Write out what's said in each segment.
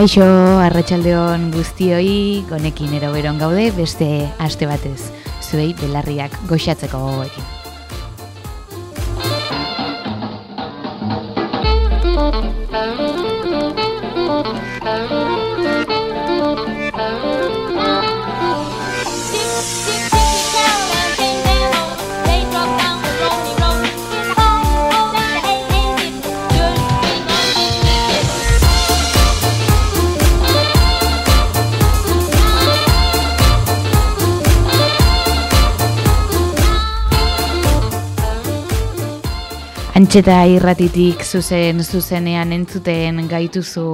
Kaixo, arratsaldeon guztioi, gonekin eroberon gaude, beste aste batez, zuei belarriak goxatzeko gogoekin. Antxeta irratitik zuzen zuzenean entzuten gaituzu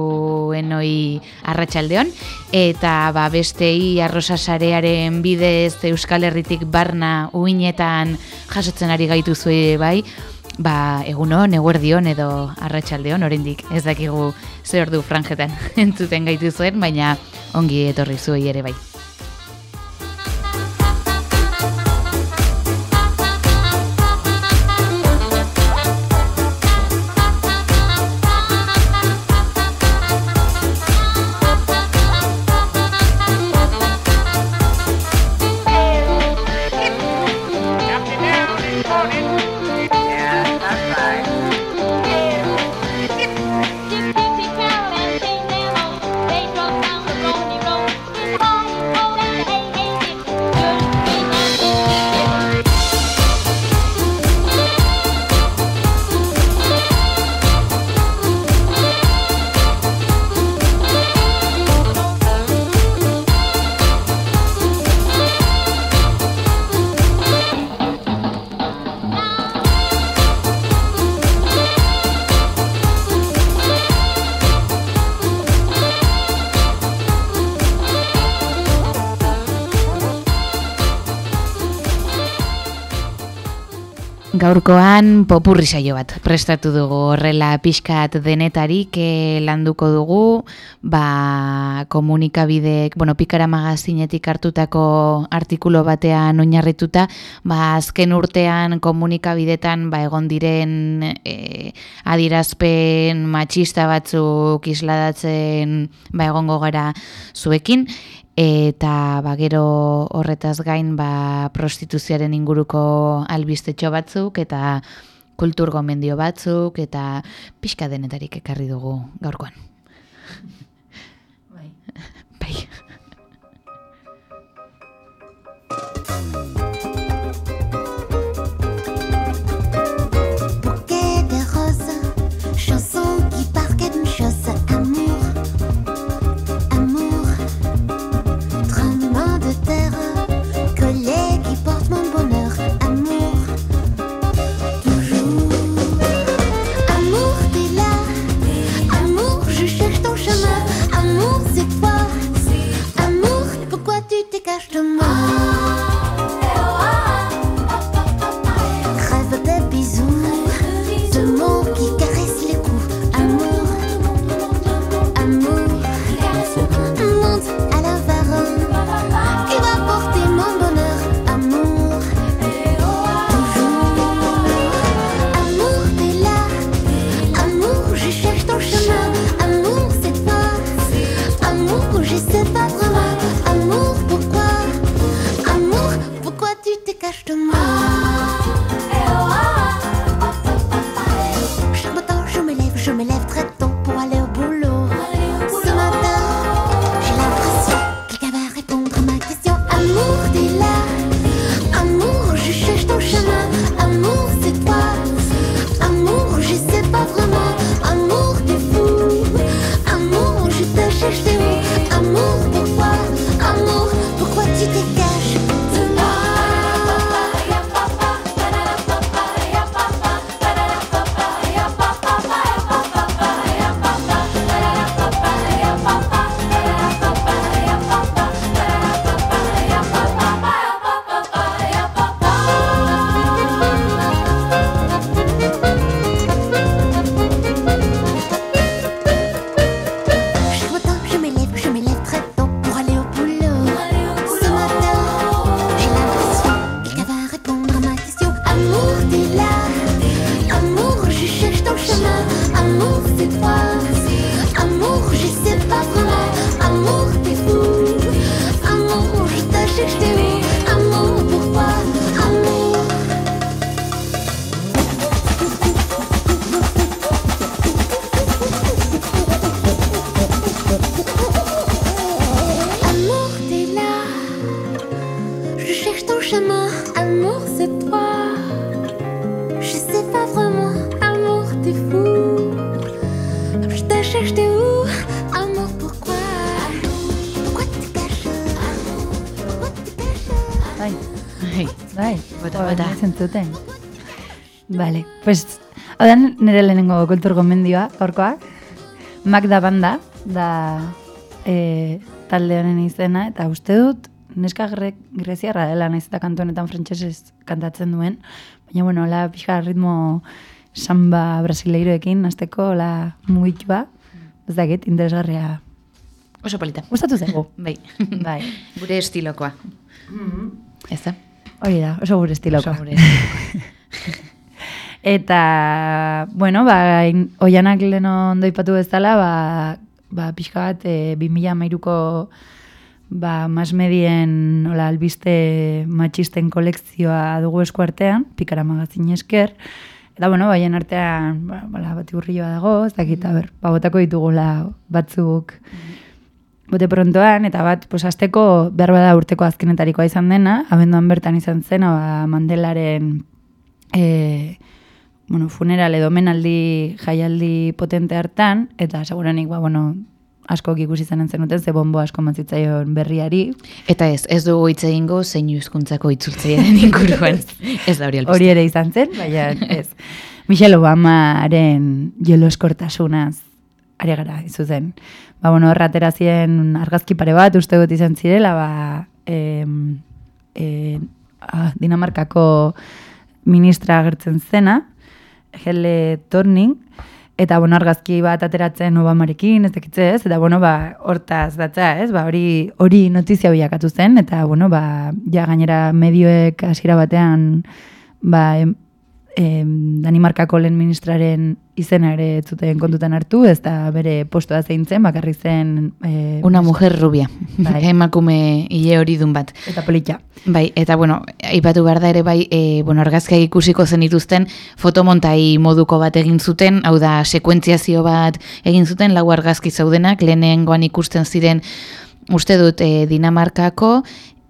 enoi arratsaldeon. Eta ba bestei arrosasarearen bidez Euskal Herritik barna uinetan jasotzen ari gaituzu bai. Ba eguno neguerdion edo arratsaldeon oraindik. Ez dakigu ze ordu franjetan entzuten gaituzuen baina ongi etorri zuei ere bai Gaurkoan popurri saio bat prestatu dugu. Horrela pixkat denetarik eh, landuko dugu. Ba, komunikabidek, bueno, pikara magazinetik hartutako artikulo batean oinarrituta, ba, azken urtean komunikabidetan ba, egon diren e, adirazpen matxista batzuk isladatzen ba, egongo gara zuekin, eta ba, gero horretaz gain ba, prostituzioaren inguruko albistetxo batzuk eta kultur gomendio batzuk eta pixka denetarik ekarri dugu gaurkoan. Vale, pues, hau da nire lehenengo kultur gomendioa, gaurkoak. Magda Banda, da e, talde honen izena, eta uste dut, neska gre, greziarra dela, naiz eta kantu honetan frantsesez kantatzen duen, baina, bueno, la pixka ritmo samba brasileiroekin, azteko, la mugitua, ez dakit, interesgarria. oso polita. Gustatu zego. Bai, bai. gure estilokoa. Ez da? Hori da, oso gure estilokoa. Oso gure estilokoa. Eta, bueno, ba, in- oianak leno ondo ipatu bezala, ba, ba pixka bat, e, 2000 amairuko ba, mas medien hola, albiste matxisten kolekzioa dugu eskuartean, pikara magazin esker, eta, bueno, baien artean, ba, bala, bat dago, ez dakit, a ber, ba, botako ditugula batzuk, bote prontoan, eta bat, pues, azteko behar bada urteko azkenetarikoa izan dena, abenduan bertan izan zen, ba, Mandelaren e, bueno, funeral edo menaldi jaialdi potente hartan, eta segurenik, ba, bueno, askok ikusi zanen zenuten, ze bombo asko matzitzaion berriari. Eta ez, ez dugu hitz egingo zein hizkuntzako itzultzaiaren inguruan. ez da hori albiste. Hori ere izan zen, baina ez. Michelle Obamaren jelo eskortasunaz ari gara izuzen. Ba, bueno, horra atera ziren argazki pare bat, uste dut izan zirela, ba, em, e, ah, Dinamarkako ministra agertzen zena, Hele Torning, eta bueno, argazki bat ateratzen Obamarekin, ez dakitze ez, eta bueno, ba, hortaz datza, ez, ba, hori, hori notizia bilakatu zen, eta bueno, ba, ja gainera medioek hasiera batean, ba, em, em, Danimarkako lehen ministraren izena ere zuten kontutan hartu, ez da bere postoa zein zen, bakarrik zen... E, Una mujer rubia. Bai. Emakume ile hori dun bat. Eta politxa. Bai, eta bueno, aipatu behar da ere bai, e, bueno, argazkiak ikusiko zen dituzten fotomontai moduko bat egin zuten, hau da, sekuentziazio bat egin zuten, lau argazki zaudenak, lehenengoan ikusten ziren, uste dut, e, Dinamarkako,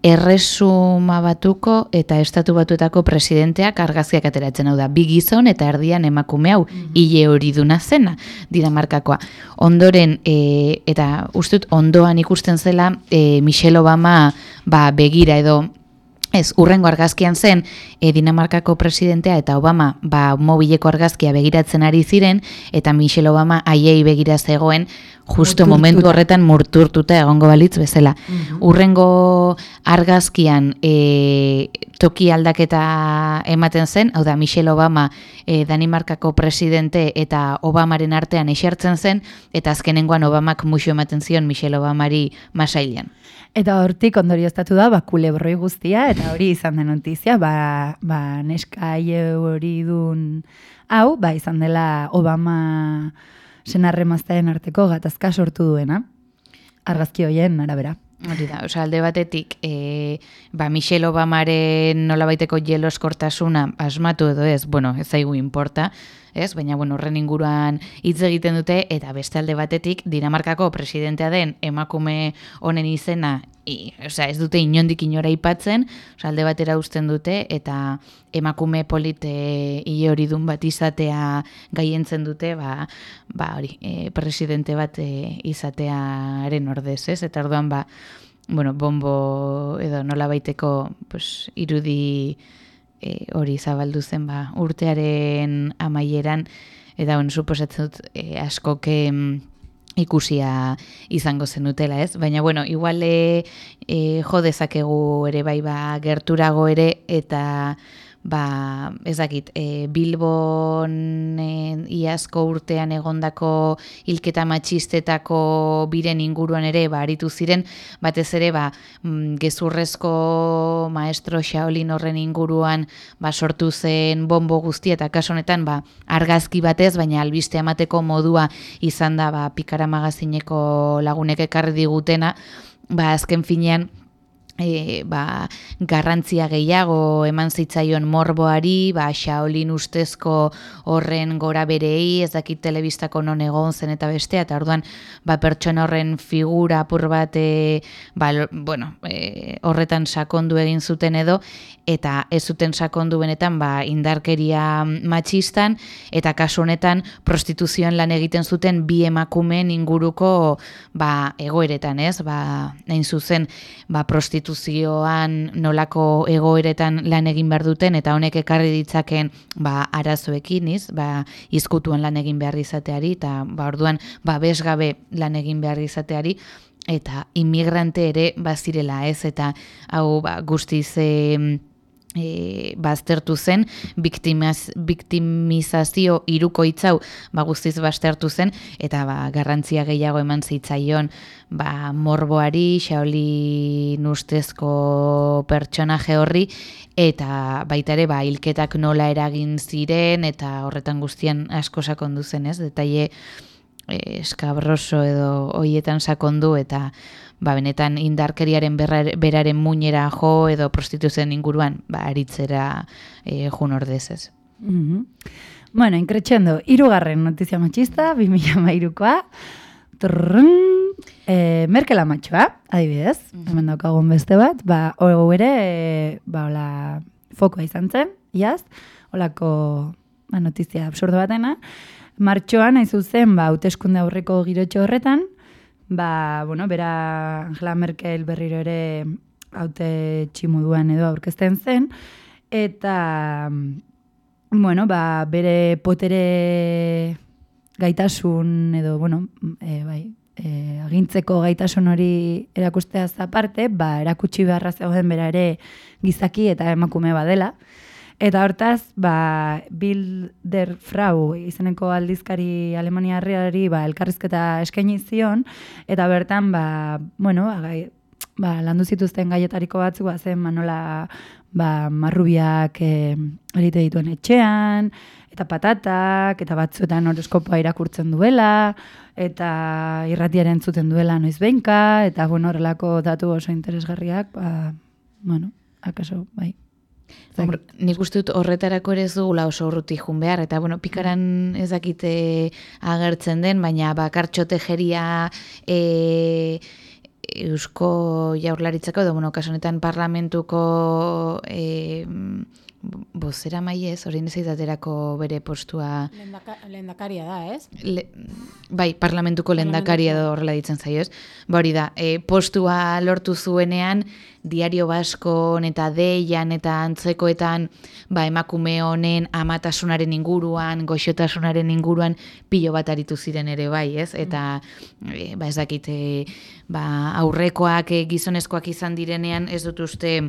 erresuma batuko eta estatu batuetako presidenteak argazkiak ateratzen hau da. Bi gizon eta erdian emakume hau hile hori duna zena Dinamarkakoa. Ondoren, e, eta uste dut ondoan ikusten zela e, Michelle Obama ba, begira edo Ez, urrengo argazkian zen e, Dinamarkako presidentea eta Obama ba, mobileko argazkia begiratzen ari ziren eta Michelle Obama haiei begira zegoen justo Murturtuta. momentu horretan murturtuta egongo balitz bezala. Urrengo argazkian e, toki aldaketa ematen zen, hau da Michelle Obama e, Danimarkako presidente eta Obamaren artean esertzen zen eta azkenengoan Obamak muxo ematen zion Michelle Obamari masailean. Eta hortik ondorioztatu da, ba, kulebroi guztia, eta hori izan den notizia, ba, ba neska haie hori dun hau, ba, izan dela Obama senarremaztaen arteko gatazka sortu duena. Argazki hoien arabera. Hori da, oza, alde batetik, e, ba, Michelle Obamaren nolabaiteko jeloskortasuna asmatu edo ez, bueno, ez zaigu importa, ez? Baina, bueno, horren inguruan hitz egiten dute, eta beste alde batetik, Dinamarkako presidentea den emakume honen izena, i, osea, ez dute inondik inora ipatzen, osea, alde batera uzten dute, eta emakume polite hile hori dun bat izatea gaientzen dute, ba, ba hori, e, presidente bat e, izatearen ordez, ez? Eta orduan, ba, bueno, bombo edo nola baiteko pues, irudi e, hori zabaldu zen ba, urtearen amaieran, eta bueno, suposatzen dut e, askok em, ikusia izango zenutela, ez? Baina, bueno, igual e, e, jo dezakegu ere bai ba, gerturago ere, eta ba, ez dakit, e, Bilbon e, iazko urtean egondako hilketa matxistetako biren inguruan ere ba, aritu ziren, batez ere ba, mm, gezurrezko maestro Shaolin horren inguruan ba, sortu zen bombo guztia eta kaso honetan ba, argazki batez, baina albiste emateko modua izan da ba, pikara magazineko lagunek ekarri digutena, ba, azken finean e, ba, garrantzia gehiago eman zitzaion morboari, ba, Shaolin ustezko horren gora berei, ez dakit telebistako non egon zen eta bestea, eta orduan ba, pertsona horren figura apur bat e, ba, bueno, e, horretan sakondu egin zuten edo, eta ez zuten sakondu benetan ba, indarkeria matxistan, eta kasu honetan prostituzioan lan egiten zuten bi emakumeen inguruko ba, egoeretan, ez? Ba, nahin zuzen, ba, prostituzioan nolako egoeretan lan egin behar duten, eta honek ekarri ditzaken ba, arazoekin, iz? Ba, izkutuan lan egin behar izateari, eta ba, orduan ba, besgabe lan egin behar izateari, eta inmigrante ere bazirela, ez? Eta hau ba, guztiz... E, e, baztertu zen, biktimaz, biktimizazio iruko hitzau ba, guztiz baztertu zen, eta ba, garrantzia gehiago eman zitzaion ba, morboari, Shaolin ustezko pertsonaje horri, eta baita ere ba, hilketak nola eragin ziren, eta horretan guztian asko sakondu zen, ez? Detaile eh, eskabroso edo hoietan sakondu eta ba, benetan indarkeriaren berra- beraren muinera jo edo prostituzioen inguruan ba, aritzera e, jun ordez ez. Mhm. Bueno, increchendo, irugarren notizia matxista, 2008koa, Trrrrn, e, Merkel amatxoa, adibidez, hemen daukagun beste bat, ba, hau ere, ba, hola, fokoa izan zen, iaz, holako ba, notizia absurdo batena, martxoan, hain zuzen, ba, hauteskunde aurreko girotxo horretan, ba, bueno, bera Angela Merkel berriro ere haute tximuduan edo aurkezten zen, eta, bueno, ba, bere potere gaitasun edo, bueno, e, bai, e, agintzeko gaitasun hori erakusteaz aparte, ba, erakutsi beharra zegoen bera ere gizaki eta emakume badela. Eta hortaz, ba, Bild der Frau izeneko aldizkari Alemaniarriari ba, elkarrizketa eskaini zion, eta bertan, ba, bueno, ba, ba, landu zituzten gaietariko batzuk, ba, zen manola ba, marrubiak e, erite dituen etxean, eta patatak, eta batzuetan horoskopoa irakurtzen duela, eta irratiaren zuten duela noiz behinka, eta bueno, horrelako datu oso interesgarriak, ba, bueno, akaso, bai. Hombre, nik uste dut horretarako ere ez dugula oso urruti jun behar, eta bueno, pikaran ez dakite agertzen den, baina bakartxo tejeria e, Eusko jaurlaritzako, edo, bueno, kasu honetan parlamentuko e, bozera maiez, hori nezitaterako bere postua lehendakaria da, ez? Le, bai, parlamentuko lehendakari edo horrela ditzen zaio, ez? Ba hori da, e, postua lortu zuenean, diario baskon eta deian eta antzekoetan ba, emakume honen amatasunaren inguruan, goxotasunaren inguruan pilo bat aritu ziren ere bai, ez? Eta e, ba, ez dakit, e, ba, aurrekoak e, gizonezkoak izan direnean, ez dut uste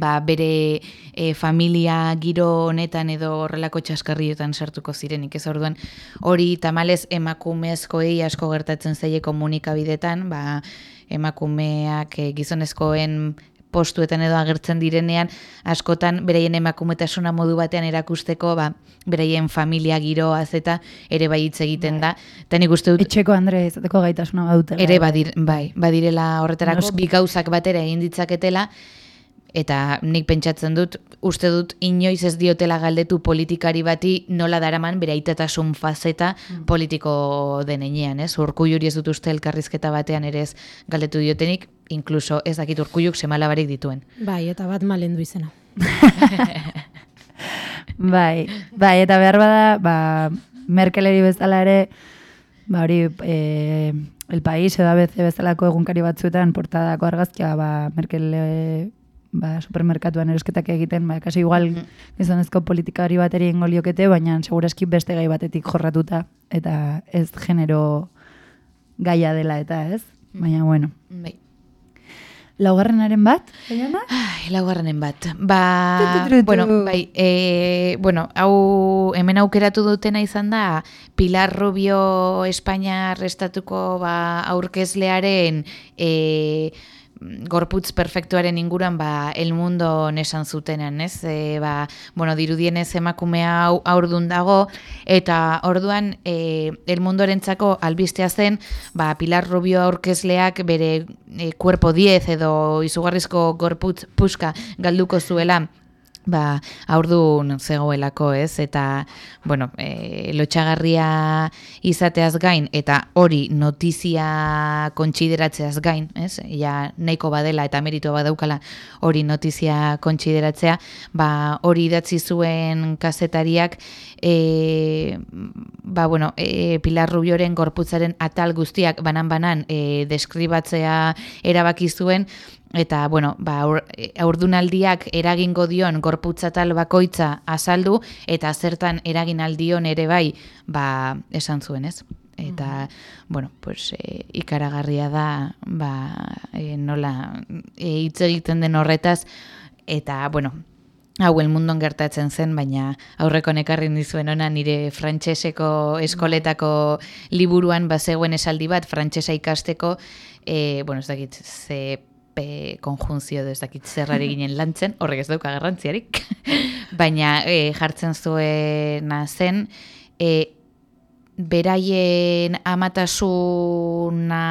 ba, bere e, familia giro honetan edo horrelako txaskarriotan sartuko zirenik ez orduan hori tamalez emakumezkoei asko gertatzen zaie komunikabidetan ba, emakumeak e, gizonezkoen postuetan edo agertzen direnean askotan beraien emakumetasuna modu batean erakusteko ba, beraien familia giroaz eta ere bai hitz egiten da eta nik uste dut Etxeko Andre izateko gaitasuna badutela. ere badir, bai, badirela horretarako Noski. bi gauzak batera egin ditzaketela eta nik pentsatzen dut uste dut inoiz ez diotela galdetu politikari bati nola daraman bere aitatasun fazeta politiko denenean, ez? Urkulluri ez dut uste elkarrizketa batean ere ez galdetu diotenik, inkluso ez dakit urkulluk semalabarik dituen. Bai, eta bat malendu izena. Bai, bai, eta behar bada, ba, Merkeleri bezala ere, ba, hori, e, El País edo ABC bezalako egunkari batzuetan portadako argazkia, ba, Merkel e, ba, supermerkatuan erosketak egiten, ba, kasi igual gizonezko politikari bateri ingo liokete, baina segurazki beste gai batetik jorratuta, eta ez genero gaia dela eta ez, baina bueno. Bai. Laugarrenaren bat? Ai, laugarrenen bat. Ba, Tu, tu, tu, tu. bueno, bai, e, bueno, hau hemen aukeratu dutena izan da Pilar Rubio Espainia estatuko ba, aurkezlearen e, gorputz perfektuaren inguruan ba el mundo nesan zutenean, ez? E, ba, bueno, dirudienez emakume hau aurdun dago eta orduan e, el mundorentzako albistea zen, ba Pilar Rubio aurkezleak bere e, cuerpo 10 edo izugarrizko gorputz puska galduko zuela ba, aurdun zegoelako, ez? Eta, bueno, e, lotxagarria izateaz gain, eta hori notizia kontxideratzeaz gain, ez? Ja, nahiko badela eta merito badaukala hori notizia kontxideratzea, ba, hori idatzi zuen kazetariak, e, ba, bueno, e, Pilar Rubioren gorputzaren atal guztiak banan-banan e, deskribatzea erabaki zuen, eta bueno, ba aur, aurdunaldiak eragingo dion gorputzatal bakoitza azaldu eta zertan eragin aldion ere bai, ba esan zuen, ez? Eta, bueno, pues, e, ikaragarria da, ba, e, nola, e, hitz egiten den horretaz, eta, bueno, hau mundon gertatzen zen, baina aurreko nekarri dizuen ona nire frantseseko eskoletako liburuan bazegoen esaldi bat frantsesa ikasteko, e, bueno, ez dakit, ze pe konjunzio edo ez dakit zerrari ginen lantzen, horrek ez dauka garrantziarik, baina e, jartzen zuena zen, e, beraien amatasuna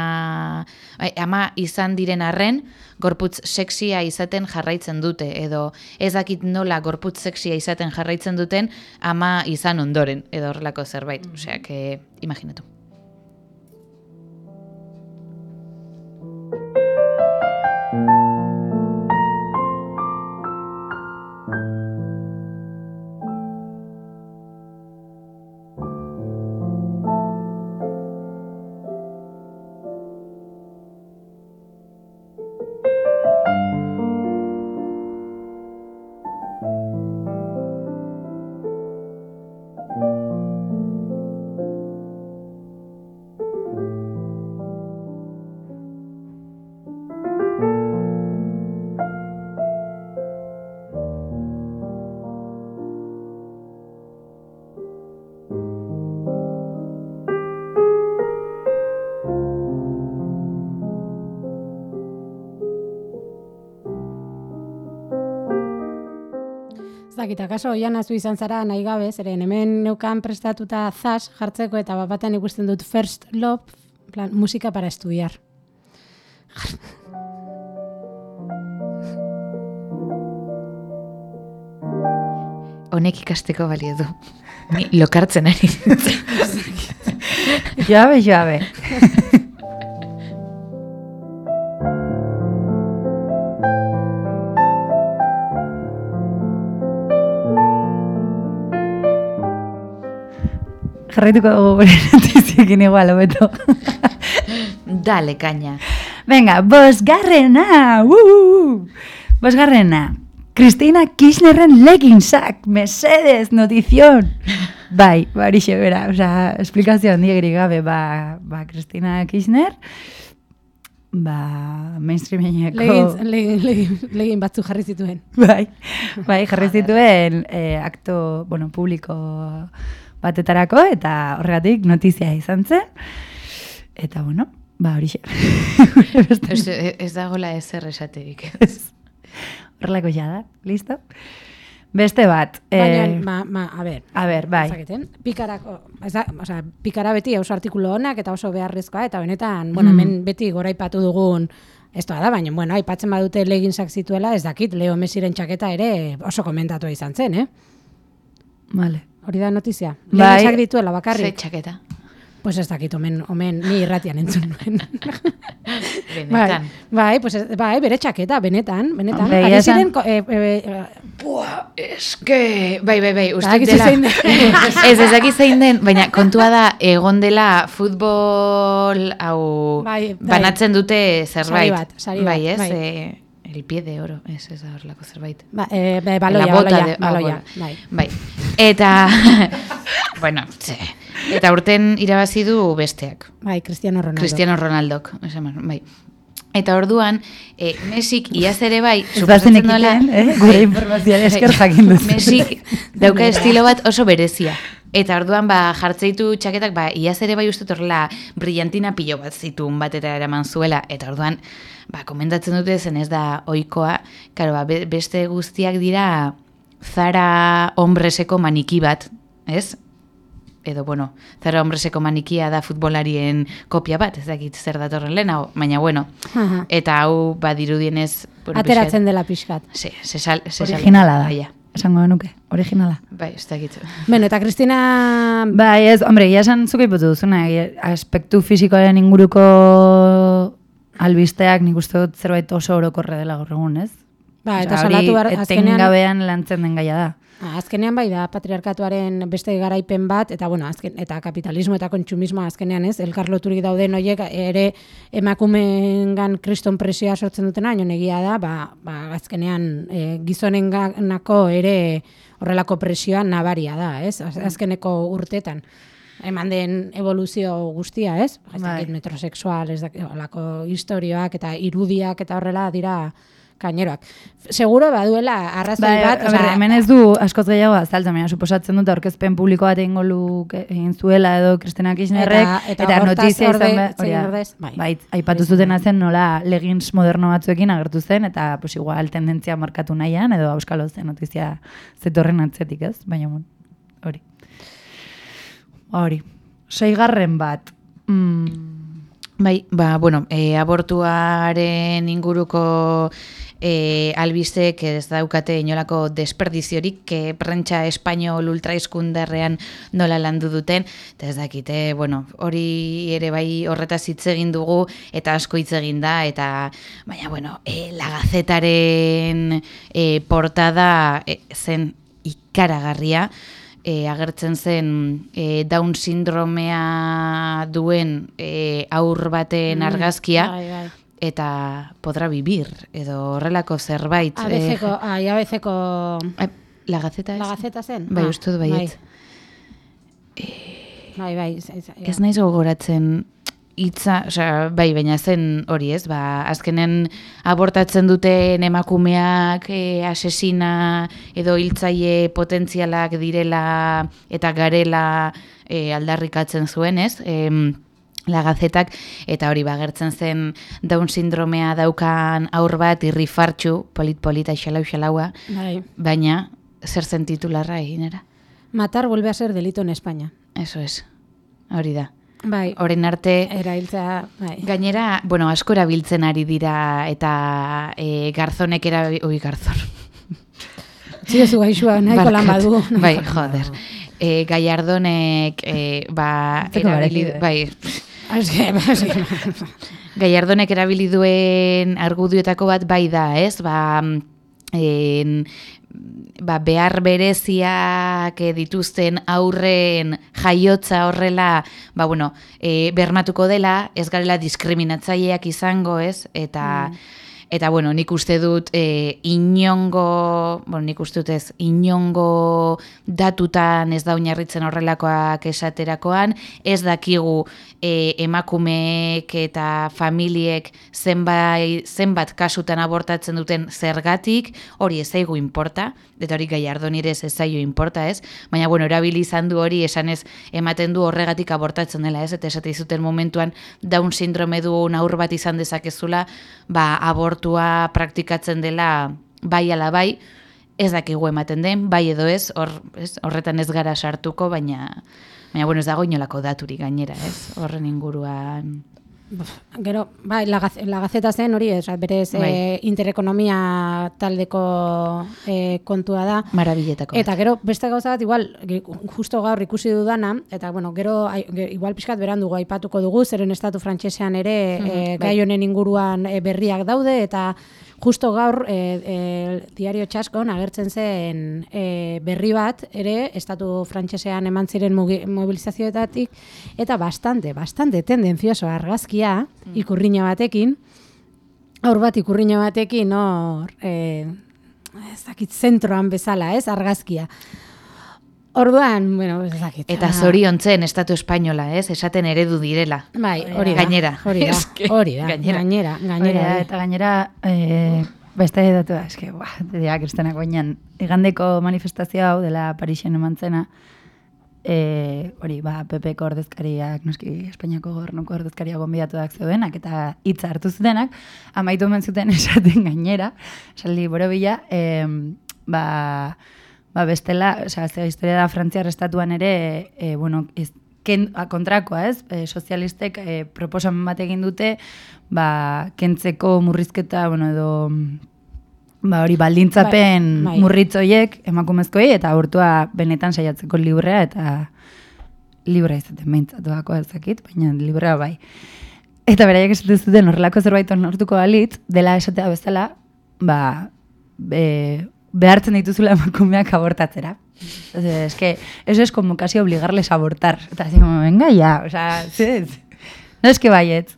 ai, ama izan diren arren gorputz sexia izaten jarraitzen dute edo ez dakit nola gorputz sexia izaten jarraitzen duten ama izan ondoren edo horrelako zerbait, osea que imaginatu. Ez dakit, akaso oian azu izan zara nahi gabe, zeren hemen neukan prestatuta zas jartzeko eta bat batean ikusten dut First Love, plan, musika para estudiar. Honek ikasteko balio du. Ni lokartzen ari nintzen. Joabe, Jarraituko dugu bere notiziekin igual, hobeto. Dale, kaina. Venga, bosgarrena! Uh! Bosgarrena. Cristina Kirchnerren leggingsak, mesedez, notizion. Bai, barixe bera, osea, esplikazio handiegirik gabe, ba, ba, Cristina Kirchner, ba, mainstreameko... Legin, legin, legin, legin batzu jarri zituen. Bai, bai, jarri zituen eh, akto, bueno, publiko batetarako, eta horregatik notizia izan zen. Eta, bueno, ba, horixe. Ez, ez dagoela ezer esaterik. Horrelako ja da, listo? Beste bat. Baina, eh, ma, ma, a ber, a ber, bai. Zaketen, pikarako, da, osea, pikara beti oso artikulu honak eta oso beharrezkoa, eta benetan, bueno, Mm. hemen beti goraipatu dugun, ez da, baina, bueno, aipatzen badute leginsak zituela, ez dakit, Leo Messiren txaketa ere oso komentatua izan zen, eh? Vale. Hori da notizia. Bai. Leginsak dituela Ze bakarrik. txaketa. Pues ez dakit, omen, omen, ni irratian entzun nuen. bai, Benetan. bai, pues, ez- bai, bere txaketa, benetan, benetan. Hombre, Ari ziren, ko- eh, eh, eh, Buah, eske... Bai, bai, bai, uste dela... zein den. ez, ez dakit zein den, baina kontua da, egon dela futbol, hau, Bai, bai. banatzen dute zerbait. Sari bat, sari bat, bai, ez? bai. Eh, el pie de oro, ez, ez da horrelako zerbait. ba, eh, be, baloia, La bota baloia, de- ah, baloia, bueno. bai. Bai. Eta, bueno, txe. Eta urten irabazi du besteak. Bai, Cristiano Ronaldo. Cristiano Ronaldok, esan, bai. Eta orduan, e, Mesik iaz ere bai, suposatzen dola- eh? gure informazioa esker jakin duzu. Mesik dauka estilo bat oso berezia. Eta orduan ba jartzeitu txaketak ba iaz ere bai uste horrela brillantina pilo bat zitun batera eraman zuela eta orduan ba komentatzen dute zen ez da ohikoa, claro, ba, be- beste guztiak dira Zara hombreseko maniki bat, ez? Edo, bueno, Zara hombreseko manikia da futbolarien kopia bat, ez dakit zer datorren lehenago, baina bueno, Aha. eta hau badirudienez... bueno, Ateratzen dela pixkat. Sí, se sal, se sal- Originala da. Baina, Esango nuke, originala. bai, ez dakit. Bueno, eta Kristina... Bai, ez, hombre, ia esan zuke iputu duzuna, egia- aspektu fisikoaren inguruko albisteak nik uste dut zerbait oso orokorre dela gaur egun, ez? Ba, eta salatu behar, azkenean, etengabean lantzen den gaia da. Ah, azkenean bai da patriarkatuaren beste garaipen bat eta bueno, azken, eta kapitalismo eta kontsumismo azkenean, ez? Elkar loturik dauden hoiek ere emakumeengan kriston presioa sortzen dutena, baina egia da, ba, ba azkenean e, gizonenganako ere horrelako presioa nabaria da, ez? Az- Azkeneko urtetan eman den evoluzio guztia, ez? Ez Bai. dakit metrosexual, ez dakit, historioak eta irudiak eta horrela dira kaineroak. Seguro baduela arrazoi Bai, bat, a ber, hemen ez du askoz gehiago azaltzen, baina suposatzen dut aurkezpen publiko bat luke- egin zuela edo Kristina Kirchnerrek Eta- eta eta notizia izan hori ordez, bai. bai, aipatu zutena zen nola legins moderno batzuekin agertu zen eta pues igual tendentzia markatu nahian edo auskalo zen notizia zetorren atzetik, ez? Baina hori. Hori. Seigarren bat. Mm, Bai, ba, bueno, e, abortuaren inguruko e, albistek ez daukate inolako desperdiziorik que prentsa espainol ultraizkundarrean nola landu duten, eta ez dakite, bueno, hori ere bai horretaz hitz egin dugu, eta asko hitz egin da, eta baina, bueno, e, lagazetaren e, portada e, zen ikaragarria, e, agertzen zen e, Down sindromea duen e, aur baten argazkia Bai, bai. eta podrá vivir edo horrelako zerbait. ABC-ko, ai, ABC-ko eh, la gazeta la gazeta zen? Bai, Ah, uste dut baietz. Bai, bai, ez, ez, Ez naiz gogoratzen hitza, osea, bai, baina zen hori ez, ba, azkenen abortatzen duten emakumeak e, asesina edo hiltzaile potentzialak direla eta garela e, aldarrikatzen zuen, ez? Em, lagazetak eta hori bagertzen zen Down sindromea daukan aur bat irrifartxu, polit-polita xalau xalaua, bai. baina zer zen titularra eginera? Matar vuelve a ser delito en España. Eso es, hori da. Bai, Orain arte erailtzea, bai. Gainera, bueno, asko erabiltzen ari dira eta e, garzonek erabi... Ui, garzon. Zio zu gaixua, nahiko lan badu. Bai, joder. E, Gallardonek, e, ba, erabili... Bai, Eske, eske. Gallardonek erabili duen argudioetako bat bai da, ez? Ba, en, ba, behar bereziak eh, dituzten aurren jaiotza horrela, ba, bueno, e, bermatuko dela, ez garela diskriminatzaileak izango, ez? Eta, eta bueno, nik uste dut e, inongo, bueno, nik uste dut ez, inongo datutan ez da oinarritzen horrelakoak esaterakoan, ez dakigu e, emakumeek eta familiek zenbait, zenbat kasutan abortatzen duten zergatik, hori ez zaigu inporta, eta hori gaiardon ere ez zaio inporta ez, baina bueno, erabili izan du hori esanez ematen du horregatik abortatzen dela ez, eta esate izuten momentuan Down sindrome duen aur bat izan dezakezula, ba, abortua praktikatzen dela bai ala bai, ez dakigu ematen den, bai edo ez, hor, ez, horretan ez gara sartuko, baina baina bueno, ez dago inolako daturik gainera, ez? Horren inguruan. Gero, bai, la, la gazeta zen hori, ez, berez Bai. eh, interekonomia taldeko eh, kontua da. Marabilletako. Eta gero beste gauza bat igual justo gaur ikusi dudana eta bueno, gero ai- igual pixkat berandugu aipatuko dugu zeren estatu frantsesean ere eh, gai honen inguruan eh, berriak daude eta justo gaur eh, eh, diario txaskon agertzen zen eh, berri bat ere estatu frantsesean eman ziren mobilizazioetatik eta bastante, bastante tendenzioso argazkia ikurrina batekin Aur bat ikurrina batekin, hor, eh, ez dakit zentroan bezala, ez, argazkia. Orduan, bueno, ez dakit. Eta ah, zoriontzen estatu espainola, ez? Esaten eredu direla. Bai, hori da. Gainera. Hori da, hori da. gainera. Gainera, gainera. da, hori. eta gainera, e, beste datu da, eske, buah, dira, kristenak bainan, igandeko manifestazio hau dela Parixen eman zena, e, hori, ba, PPko ordezkariak, noski, Espainiako gobernuko ordezkariak gonbidatuak zeudenak, eta hitza hartu zutenak, amaitu omen zuten esaten gainera, esaldi borobila, e, ba, ba, bestela, osea, ze historia da Frantziar estatuan ere, e, bueno, ez, ken, a, kontrakoa, ez? E, sozialistek e, proposamen bat egin dute, ba, kentzeko murrizketa, bueno, edo ba, hori baldintzapen Bai, bai. murritzoiek emakumezkoei eta urtua benetan saiatzeko librea eta librea izaten behintzat doako ezakit, baina librea bai. Eta beraiek esaten zuten horrelako zerbait onartuko balitz, dela esatea bezala, ba, be, behartzen dituzula emakumeak abortatzera. Entonces, es que eso es como casi obligarles a abortar. Eta así como, venga ya, o sea, sí, no es que baietz.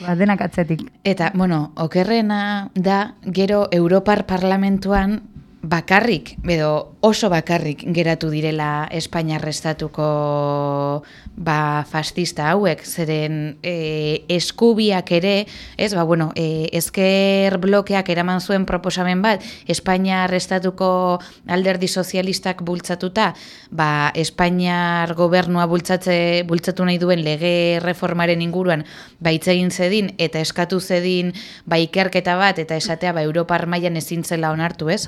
Ba, denak atzetik. Eta, bueno, okerrena da, gero Europar Parlamentuan bakarrik, edo oso bakarrik geratu direla Espainiar estatuko ba, fascista hauek, zeren e, eskubiak ere, ez, ba, bueno, e, ezker blokeak eraman zuen proposamen bat, Espainiar estatuko alderdi sozialistak bultzatuta, ba, Espainiar gobernua bultzatze, bultzatu nahi duen lege reformaren inguruan, ba, egin zedin, eta eskatu zedin, ba, ikerketa bat, eta esatea, ba, Europar mailan ezin zela onartu, ez,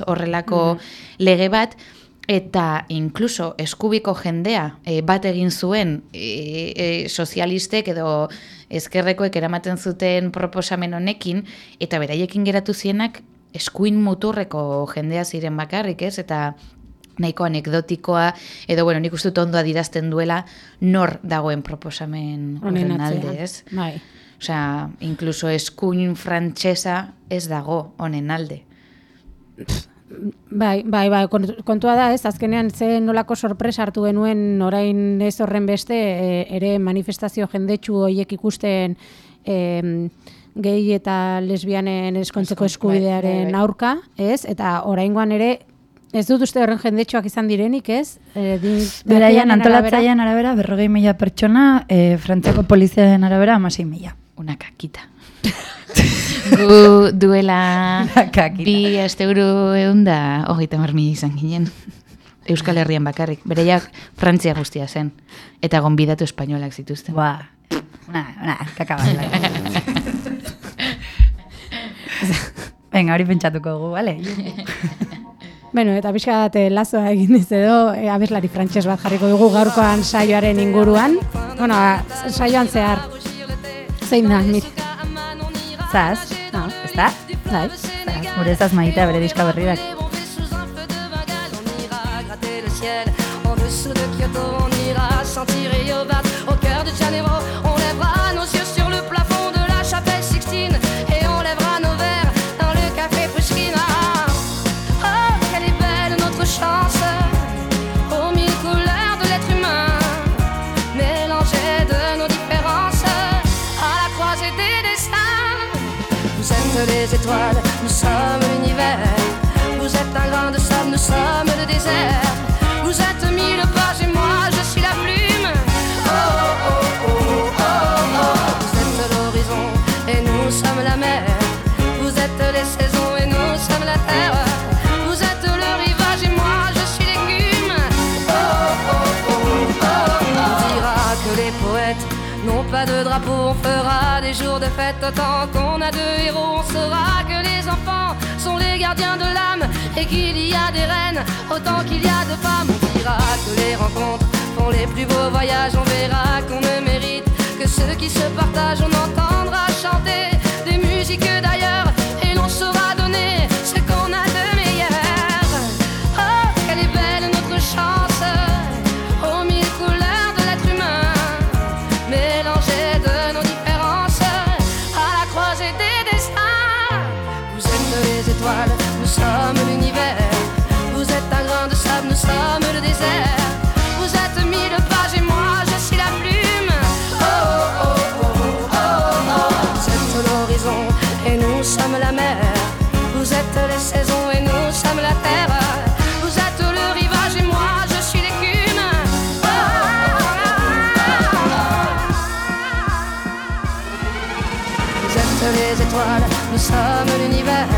horrelako lege bat, eta inkluso eskubiko jendea e, bat egin zuen e, e, sozialistek edo ezkerrekoek eramaten zuten proposamen honekin, eta beraiekin geratu zienak eskuin muturreko jendea ziren bakarrik, ez? Eta nahiko anekdotikoa, edo bueno, nik uste dut ondo adirazten duela nor dagoen proposamen horren alde, ez? Bai. Osea, inkluso eskuin frantsesa ez dago honen alde. Bai, bai, bai, kont- kontua da, ez, azkenean ze nolako sorpresa hartu genuen orain ez horren beste, e, ere manifestazio jendetsu horiek ikusten e, gehi eta lesbianen eskontzeko Eskon- bai, eskubidearen bai, bai. aurka, ez, eta oraingoan ere, ez dut uste horren jendetsuak izan direnik, ez? E, din, Beraian antolatzailean arabera berrogei mila pertsona, e, Frantziako poliziaren arabera amasei mila. Una kakita. Gu duela bi asteburu egun da hogeita mar mila izan ginen. Euskal Herrian bakarrik. Bereiak Frantzia guztia zen. Eta gonbidatu espainolak zituzten. Ba, na, na, kakabala. Venga, hori pentsatuko dugu, bale? Bueno, eta pixka bat eh, lazoa egin ez edo, e, abeslari frantses bat jarriko dugu gaurkoan saioaren inguruan. Bueno, saioan zehar. Zein da, mir. Zaz, No, ez da? bai. Zaz, gure ezaz maitea bere diska berriak. On ira gratter le ciel. En dessous de Kyoto, on ira sentir Yobat. Sommes le désert. Vous êtes mille pages et moi je suis la plume. Oh oh oh oh oh. Vous êtes l'horizon et nous sommes la mer. Vous êtes les saisons et nous sommes la terre. Vous êtes le rivage et moi je suis l'écume. Oh oh oh oh oh. On dira que les poètes n'ont pas de drapeau, on fera des jours de fête autant qu'on a deux héros. On saura que les et qu'il y a des reines autant qu'il y a de femmes. On dira que les rencontres font les plus beaux voyages. On verra qu'on ne mérite que ceux qui se partagent. On entendra chanter des musiques d'ailleurs et l'on saura donner nous sommes l'univers.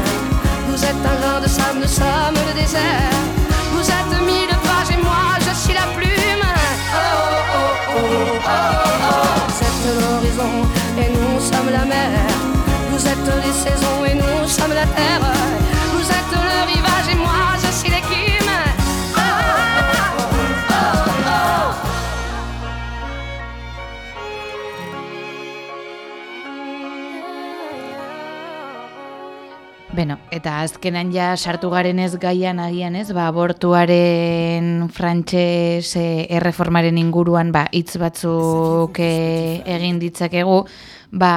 Vous êtes un grain de sable, nous sommes le désert. Vous êtes mille pages et moi je suis la plume. Vous êtes l'horizon et nous sommes la mer. Vous êtes les saisons et nous sommes la terre. Beno, eta azkenan ja sartu garen ez gaian agian ez, ba, abortuaren frantxez eh, erreformaren inguruan ba, hitz batzuk eh, egin ditzakegu, ba,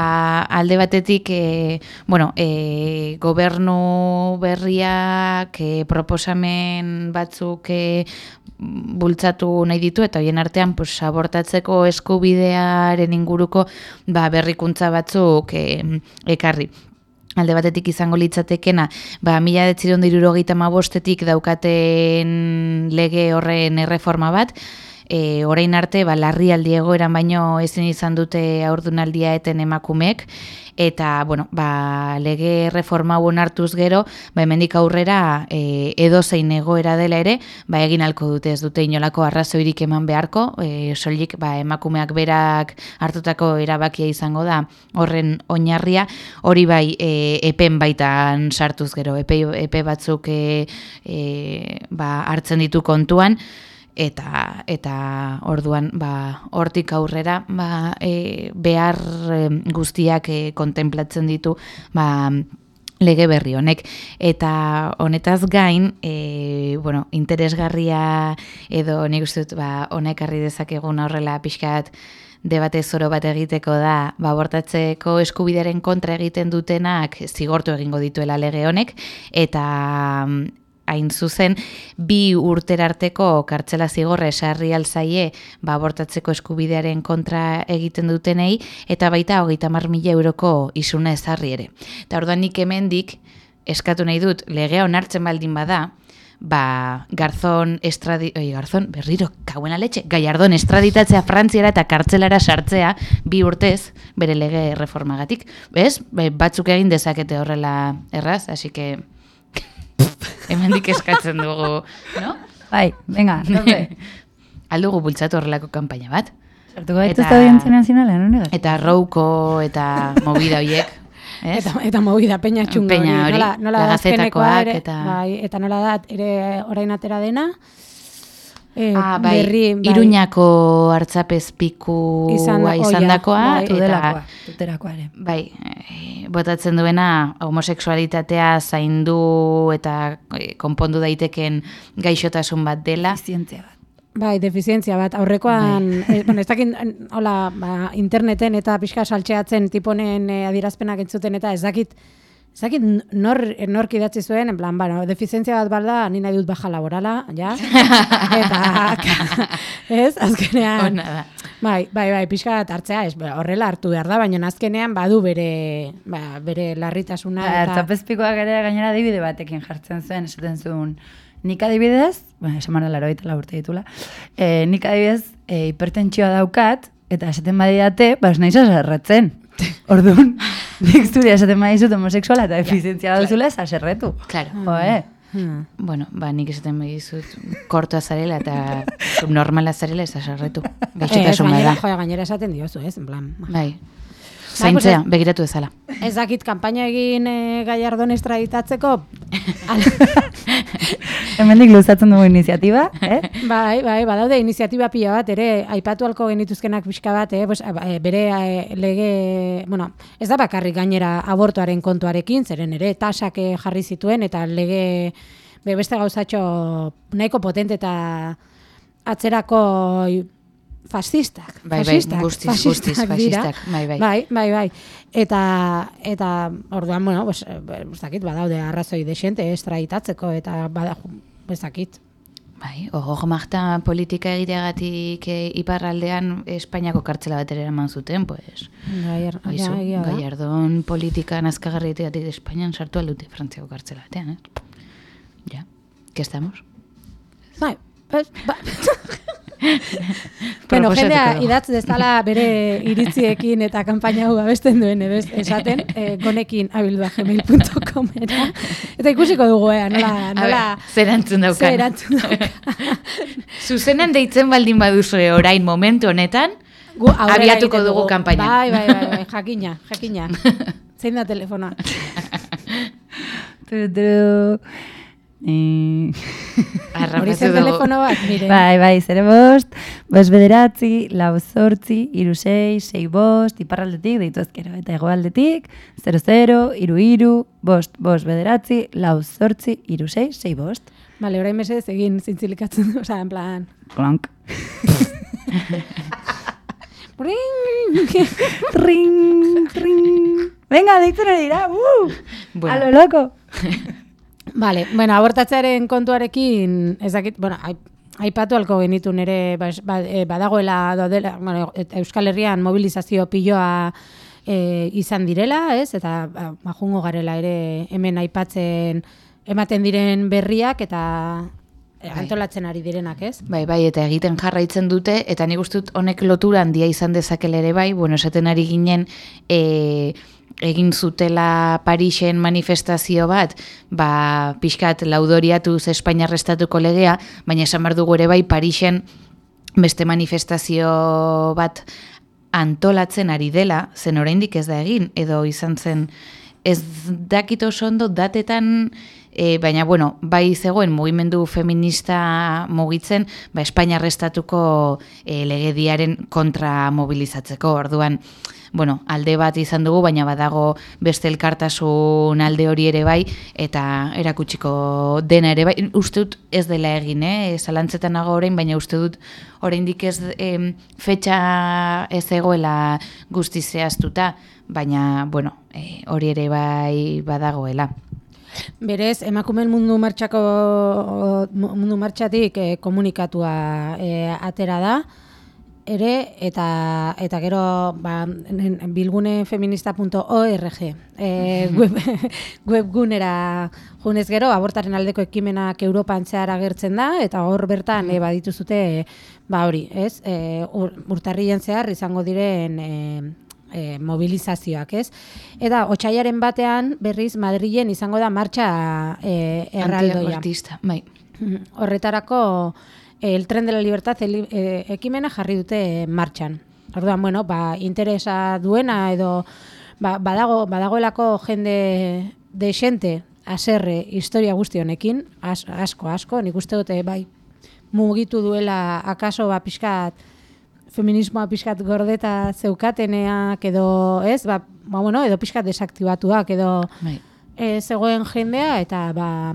alde batetik e, bueno, e, gobernu berriak e, proposamen batzuk e, bultzatu nahi ditu eta hoien artean pues, abortatzeko eskubidearen inguruko ba, berrikuntza batzuk e, ekarri. Alde batetik izango litzatekena, ba, mila detziron dirurogeita daukaten lege horren erreforma bat, e, orain arte, ba, larrialdi egoeran baino ezin izan dute aurdunaldia eten emakumeek, eta, bueno, ba, lege reforma hau onartuz gero, ba, hemendik aurrera e, edozein egoera dela ere, ba, egin halko dute. Ez dute inolako arrazoirik eman beharko, e, soilik ba, emakumeak berak hartutako erabakia izango da horren oinarria, hori bai e, epen baitan sartuz gero, epe, epe batzuk e, e, ba, hartzen ditu kontuan, eta eta orduan ba hortik aurrera ba, e, behar e, guztiak e, kontemplatzen ditu ba lege berri honek. Eta honetaz gain e, bueno, interesgarria edo nik uste dut ba honek harri dezakegun horrela pixkat debate zoro bat egiteko da, ba, abortatzeko eskubidearen kontra egiten dutenak zigortu egingo dituela lege honek, eta hain zuzen, bi urterarteko kartzela zigorra esarri alzaie ba, abortatzeko eskubidearen kontra egiten dutenei, eta baita hogeita mar mila euroko isuna ezarri ere. Eta orduan nik hemendik eskatu nahi dut, legea onartzen baldin bada, ba, garzon estradi, oi, garzon, berriro, kauen letxe, gaiardon estraditatzea frantziara eta kartzelara sartzea bi urtez, bere lege reformagatik. Bez? Be, batzuk egin dezakete horrela erraz, hasi que hemendik eskatzen dugu, no? Bai, venga, doze. Aldugu bultzatu horrelako kanpaina bat. Sartuko gaituzte audientzia nazionalean, honegat? Eta rouko eta movida hoiek. Ez? Eta, eta movida peña txungo Peña hori, Nola, nola la da azkenekoa gazetakoak ere, eta- bai, eta nola da ere orain atera dena. E, Ah, bai, berri, bai, Iruñako hartzapezpiku Izan- izan, oia, dakoa, bai. eta Tudelakoa, tuterakoa ere. bai, eh, botatzen duena homosexualitatea zaindu eta eh, konpondu daiteken gaixotasun bat dela. Zientzia bat. Bai, defizientzia bat, aurrekoan, Bai. e, bueno, ez dakit, en- hola, ba, interneten eta pixka saltxeatzen tiponen e, adierazpenak entzuten eta ez dakit, ez dakit nor, nork idatzi zuen, en plan, bueno, defizientzia bat balda, ni nahi dut baja laborala, ja? eta, ez, azkenean, Ona da. bai, bai, bai, pixka bat hartzea, ez, ba, horrela hartu behar da, baina azkenean badu bere, ba, bere larritasuna. Ba, Ertzapezpikoak ere gainera adibide batekin jartzen zuen, esaten zuen, nik adibidez, bueno, esan mara laro eta urte ditula, e, nik adibidez e, hipertentsioa daukat, eta esaten badidate, ba, ez nahi zaserretzen. Orduan, nik zuria esaten badizut homosexuala eta defizientzia duzula ez aserretu. Claro. Jo, eh? Hmm. Bueno, ba, nik esaten begizut, kortoa zarela eta subnormala zarela ez asarretu. Ez, Gaixotasun bat gainera, da. joa, gainera esaten diozu, ez, en plan. Bai. Pues Zaintzea, ez- begiratu ezala. Ez dakit kanpaina egin e, Gallardon estraditatzeko, Hemendik luzatzen dugu iniziatiba, eh? bai, bai, badaude iniziatiba pila bat, ere, aipatu halko genituzkenak pixka bat, eh, pues, eh, bere eh, lege, bueno, ez da bakarrik gainera abortuaren kontuarekin, zeren ere, tasak eh, jarri zituen, eta lege, be, beste gauzatxo nahiko potente eta atzerako fascistak. Bai, bai, fascistak, guztiz, fascistak guztiz, fascistak, bai, bai. Bai, bai, bai. Eta, eta orduan, bueno, pues, eh, ez dakit, badaude arrazoi desente estraditatzeko, eta bada, ez dakit. Bai, ogo marta politika egiteagatik e, iparraldean Espainiako kartzela bat ere eraman zuten, pues. Gaiar, Aizu, ja, egia da. Gallardón politika nazkagarri egiteagatik Espainian sartu aldute Frantziako kartzela batean, eh? Ja, que estamos? Bai, pues, ba, Bueno, jendea dugu. idatz dezala bere iritziekin eta kanpaina hau abesten duen ebes, esaten, eh, gonekin abildua gmail.com era. Eta ikusiko dugu, eh, nola, nola, zer erantzun daukan. Zer erantzun daukan. Zuzenan deitzen baldin baduzue orain momentu honetan, Gu Abiatuko egiten dugu kanpaina. Bai, bai, bai, bai, jakina, jakina. Zein da telefona? Eh, Hori zen dugu. telefono bat, mire. bai, bai, zere bost, bost bederatzi, lau zortzi, iru sei, sei bost, iparraldetik, deitu ezkero, eta hegoaldetik, 00, iru iru, bost, bost bederatzi, lau zortzi, iru sei, sei bost. Vale, orain mesedez egin zintzilikatzen osea, en plan... Klonk. Ring! Tring, tring. Venga, deitzen ari dira, uh! Bueno. A lo loco. Vale, bueno, abortatzearen kontuarekin, ez dakit, bueno, ai- aipatu alko genitu nere ba, ba, e, badagoela daudela, bueno, Euskal Herrian mobilizazio piloa e, izan direla, ez? Eta ba, ba, jungo garela ere hemen aipatzen ematen diren berriak eta e, antolatzen ari direnak, ez? Bai, bai, eta egiten jarraitzen dute, eta nik uste dut honek lotura handia izan dezakele ere bai, bueno, esaten ari ginen, e, egin zutela Parisen manifestazio bat, ba, pixkat laudoriatuz Espainiar estatuko legea, baina esan behar dugu ere bai, Parisen beste manifestazio bat antolatzen ari dela, zen oraindik ez da egin, edo izan zen ez dakit oso ondo datetan, e, baina bueno, bai zegoen mugimendu feminista mugitzen, ba Espainiar estatuko e, legediaren kontra mobilizatzeko. Orduan, bueno, alde bat izan dugu, baina badago beste elkartasun alde hori ere bai, eta erakutsiko dena ere bai. Uste dut ez dela egin, eh? Zalantzetan nago orain, baina uste dut oraindik ez em, fetxa ez egoela guzti zehaztuta, baina, bueno, e, hori ere bai badagoela. Berez, emakumeen mundu martxako mundu martxatik eh, komunikatua eh, atera da, ere, eta, eta gero ba, bilgunefeminista.org e, web, webgunera junez gero, abortaren aldeko ekimenak Europan zehar agertzen da, eta hor bertan e, baditu zute, ba hori, ez, e, ur, urtarrien zehar izango diren e, e, mobilizazioak, ez? Eta otxaiaren batean berriz Madrilen izango da martxa e, erraldoia. Bai. Horretarako eh, el tren de la libertad eli- eh, ekimena jarri dute martxan. Orduan, bueno, ba, interesa duena edo ba, badago, badagoelako jende de xente aserre historia guzti honekin, as, asko, asko, nik uste dute bai mugitu duela akaso ba pixkat feminismoa pixkat gordeta zeukateneak edo, ez, ba, ba bueno, edo pixkat desaktibatuak edo bai. e, zegoen jendea eta ba,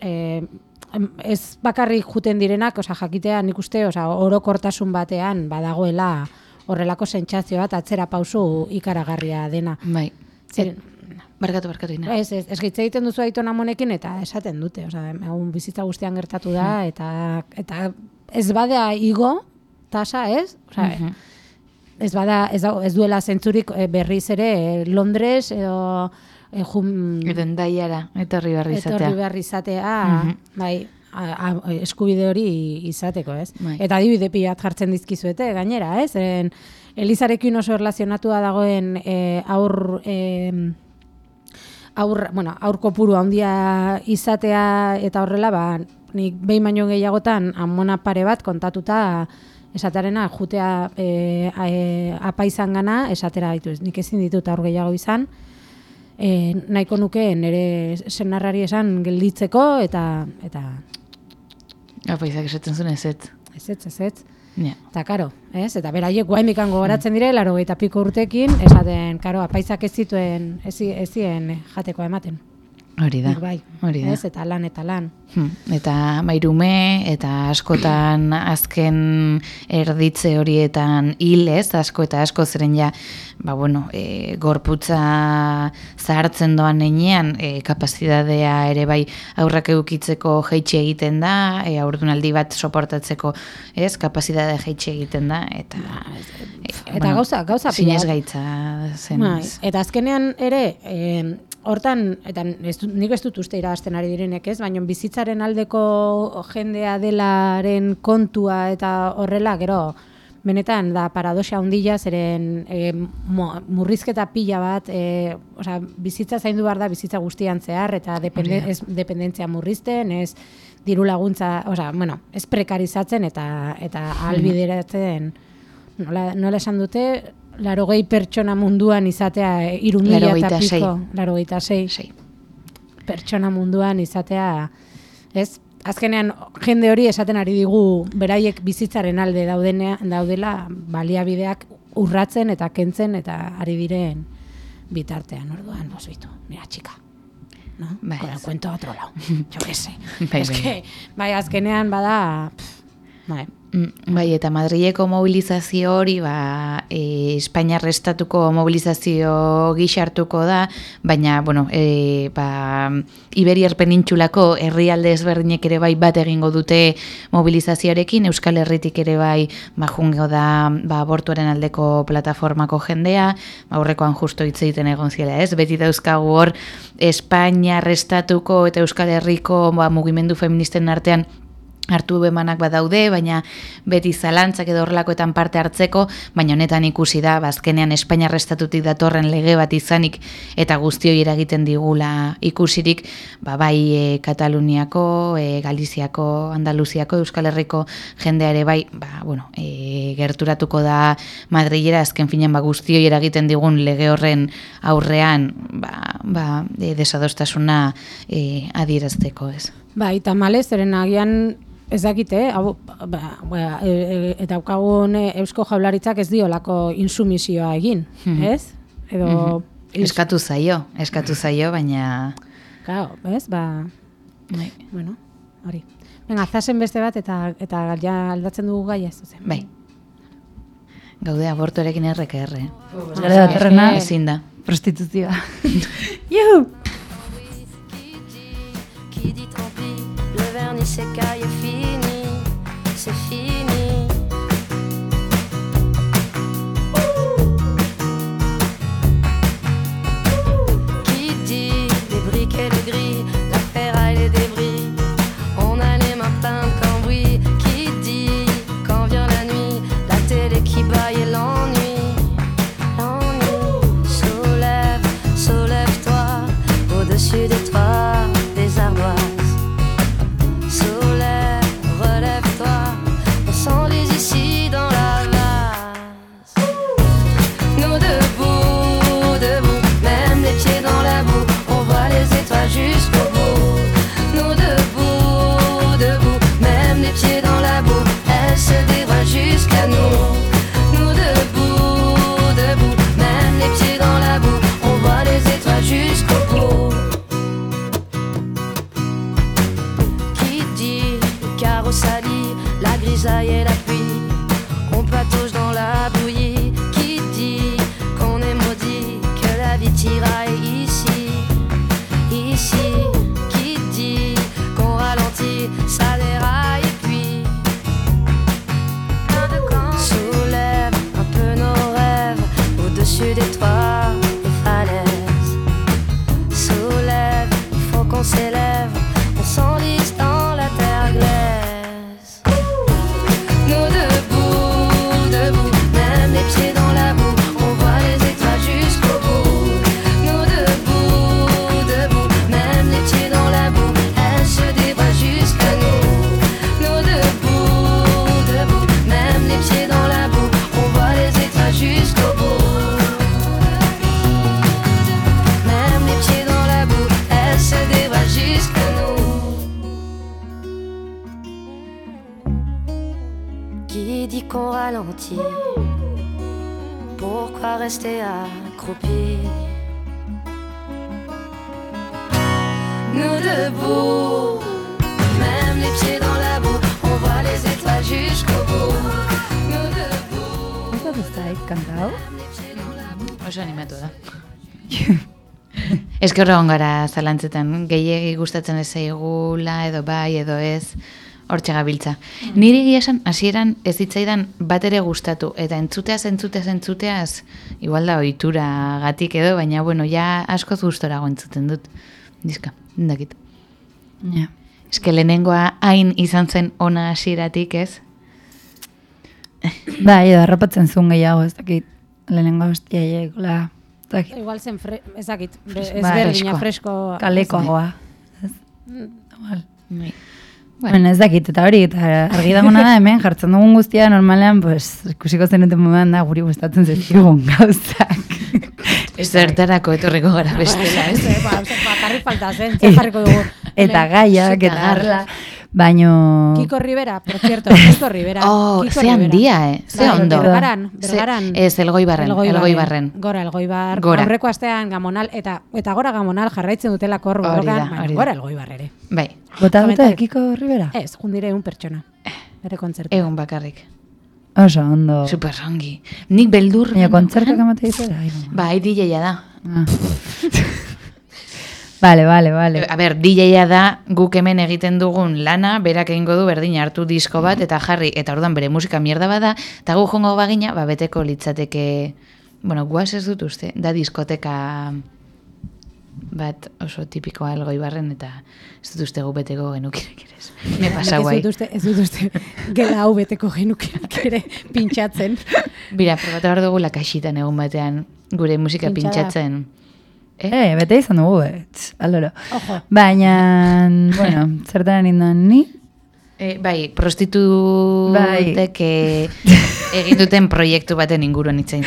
e, ez bakarrik juten direnak, osea jakitea nik uste, osea orokortasun batean badagoela horrelako sentsazio bat atzera pausu ikaragarria dena. Bai. Zeren, Barkatu, barkatu ina. ez, ez, ez egiten duzu aitona monekin eta esaten dute, osea, egun bizitza guztian gertatu da eta eta ez bada igo tasa, ez? Osea, Mhm. ez bada ez, ez duela zentzurik eh, berriz ere eh, Londres edo eh, jun, Edo endaiara, etorri barri izatea. etorri behar izatea, Mhm. bai, a, a, eskubide hori izateko, ez? Bai. Eta adibide pila bat jartzen dizkizuete, gainera, ez? En, Elizarekin oso erlazionatua dagoen e, aur... E, aur, bueno, aur kopuru handia izatea eta horrela, ba, nik behin baino gehiagotan amona pare bat kontatuta esatarena jutea e, a, e, apaizan gana esatera ez. Nik ezin ditut aur gehiago izan, e, nahiko nuke nire senarrari esan gelditzeko eta eta Apaizak esaten zuen ez ez. ez ez ez ez. Ja. Eta karo, ez? Eta beraiek guaindikan gogoratzen dire, laro eta piko urtekin, esaten, karo, apaizak ez zituen, ez, zi- ez zien jatekoa ematen. Hori da. Bai, Hori da. ez? Eta lan, eta lan. Hmm, Eta mairume eta askotan azken erditze horietan hil ez, asko eta asko zeren ja, ba bueno, e, gorputza zahartzen doan nenean, e, kapazidadea ere bai aurrak eukitzeko jeitxe egiten da, e, aurdunaldi bat soportatzeko, ez, kapazidadea jeitxe egiten da, eta... e, Eta gauza- gauza pila. Sinesgaitza zen. Ez. eta azkenean ere, e, hortan, eta ez, nik ez dut uste irabazten ari direnek ez, baina bizitzaren aldeko jendea delaren kontua eta horrela, gero, benetan, da paradoxa handia, zeren e, murrizketa pila bat, e, osea, bizitza zaindu behar da bizitza guztian zehar, eta depende, ez dependentzia murrizten, ez diru laguntza, osea, bueno, ez prekarizatzen eta eta albideratzen, nola, nola esan dute, larogei pertsona munduan izatea e, iru mila eta piko, larogeita sei Sei. pertsona munduan izatea, ez? Azkenean jende hori esaten ari digu beraiek bizitzaren alde daudenea, daudela baliabideak urratzen eta kentzen eta ari diren bitartean, orduan, pues bitu, mira txika. ¿no? Bai. Con el cuento otro lado. Yo qué sé. Bai, es bai. que, bai, azkenean bada, pff, bai. Mm, Bai, eta Madrileko mobilizazio hori, ba, e, Espainiar estatuko mobilizazio gisa hartuko da, baina, bueno, e, ba, Iberiar penintxulako herrialde ezberdinek ere bai bat egingo dute mobilizazioarekin, Euskal Herritik ere bai, ba, jungo da, ba, abortuaren aldeko plataformako jendea, ba, aurrekoan justo hitz egiten egon ziela, ez? Beti dauzkagu hor, Espainiar estatuko eta Euskal Herriko ba, mugimendu feministen artean hartu emanak badaude, baina beti zalantzak edo horrelakoetan parte hartzeko, baina honetan ikusi da, bazkenean Espainiar estatutik datorren lege bat izanik eta guztioi eragiten digula ikusirik, ba, bai e, Kataluniako, e, Galiziako, Andaluziako, Euskal Herriko jendea ere bai, ba, bueno, e, gerturatuko da Madrilera azken finean ba, guztioi eragiten digun lege horren aurrean ba, ba, e, desadostasuna e, adierazteko ez. Bai, tamalez, zeren agian ez dakite, hau, ba, ba, e, e, eta daukagun e, Eusko Jaurlaritzak ez diolako insumisioa egin, Mhm. ez? Edo, ins- Eskatu zaio, eskatu zaio, baina... Claro, ez? Ba, Bai. bueno, hori. Venga, zazen beste bat eta eta ja aldatzen dugu gaia ez zuzen. bai. Gaude abortuarekin errek erre. Gara datorrena, Ezin da. prostituzioa. Juhu! Qui dit le vernis s'écaille et c'est Ez que horregon gara zalantzetan, gehiegi gustatzen ez zaigula, edo bai, edo ez. hortxe gabiltza. Niri egia esan, hasieran ez zitzaidan bat ere gustatu, eta entzuteaz, entzuteaz, entzuteaz, igual da ohitura gatik edo, baina bueno, ja askoz gustorago entzuten dut. Diska, indakit. Ja. Eske lehenengoa hain izan zen ona hasieratik, ez? Bai, edo harrapatzen zuen gehiago, ez dakit, lehenengo hostiaiek, la, dakit, Igual zen, fre, ezakit, be, ezberdina freskoa. fresko. kalekoagoa. Ez? Igual. Bai. Bueno, ez dakit, eta hori, eta argi dagona da hemen, jartzen dugun guztia, normalean, pues, ikusiko zenuten momentan da, guri gustatzen zezkigun gauzak. Zertarako etorriko gara bestela, ez? Ez, ba, bakarrik falta zen, zer jarriko dugu. eta gaiak, Eta garla, baino... Kiko Rivera, por cierto, Kiko Rivera. Oh, Kiko ze handia, eh? Ze Bai, ondo. Bergaran, Ze- bergaran. Ez, elgoibarren, elgoibarren. Gora, elgoibar. Gora. Aurreko astean gamonal, eta eta gora gamonal jarraitzen dutela da, borrokan, baina gora elgoibar ere. Bai, Bota dute Kiko Rivera? Ez, jundire un pertsona. Bere kontzertu. egun bakarrik. Oso, ondo. Super ongi. Nik beldur... Baina dizera? Ai, no. Bai, DJ-a da. Ah. vale, vale, vale. A ber, DJ-a da guk hemen egiten dugun lana, berak egingo du berdina hartu disko bat, eta jarri, eta orduan bere musika mierda bada, eta gu jongo bagina, ba, beteko litzateke, bueno, guaz ez dut uste, da diskoteka bat oso tipikoa elgoibarren, eta ez dut uste gu beteko genukirek ere. ez. Me pasa Ez guai. dut uste, ez dut uste, gela hau beteko genukenak ere pintxatzen. Bira, probatu behar dugu lakasitan egun batean gure musika Pintxada. pintxatzen. Eh? Eh, bete izan dugu, Aloro. Ojo. Baina, bueno, zertan ninduan ni? E, bai, prostitutek eh, egin duten proiektu baten inguruan itzain.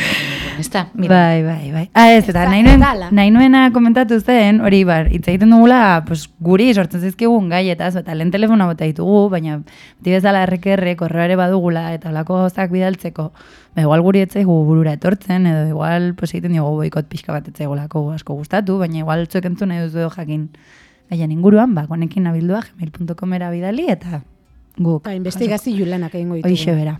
Ez da? Bai, bai, bai. Ah, ez, eta nahi nuen, nahi nuena komentatu zen, hori bar, hitz egiten dugula, pues, guri sortzen zizkigun gaietaz, eta lehen telefona bota ditugu, baina beti bezala errekerre, korreare badugula, eta olako gozak bidaltzeko, ba, igual guri etzaigu burura etortzen, edo igual, pues, egiten diogu boikot pixka bat etzaigulako asko gustatu, baina igual zuek entzun nahi duzu jakin gaien inguruan, ba, konekin nabildua, gmail.comera bidali, eta guk. Ba, investigazio lanak egingo ditugu. Hoixe bera.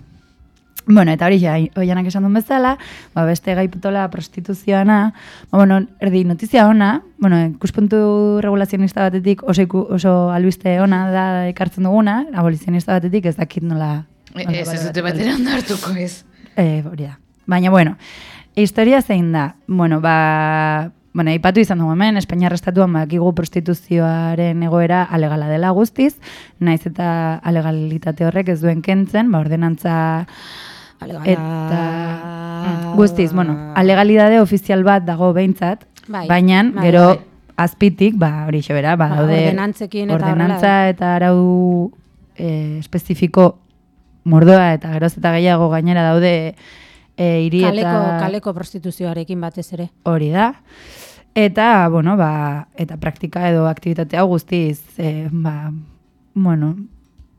Bueno, eta hori ja, oianak esan duen bezala, ba, beste gaiputola prostituzioana, ba, bueno, erdi notizia ona, bueno, ikuspuntu regulazionista batetik oso, iku, oso albiste ona da ekartzen duguna, abolizionista batetik ez dakit nola... nola Ez ez bale dute bat- batera ondo hartuko ez. Eh, hori da. Baina, bueno, historia zein da? Bueno, ba, bueno, aipatu izan dugu hemen, Espainiar estatuan bakigu prostituzioaren egoera alegala dela guztiz, naiz eta alegalitate horrek ez duen kentzen, ba, ordenantza eta guztiz, bueno, alegalidade ofizial bat dago behintzat, Bai, baina bai, gero bai. azpitik, ba, hori bera, ba, Ba, daude ordenantzekin eta ordenantza eta arau e, espezifiko mordoa eta geroz eta gehiago gainera daude e, hiri kaleko, eta kaleko prostituzioarekin batez ere. hori da. Eta, bueno, ba, eta praktika edo aktivitate hau guztiz, e, ba, bueno,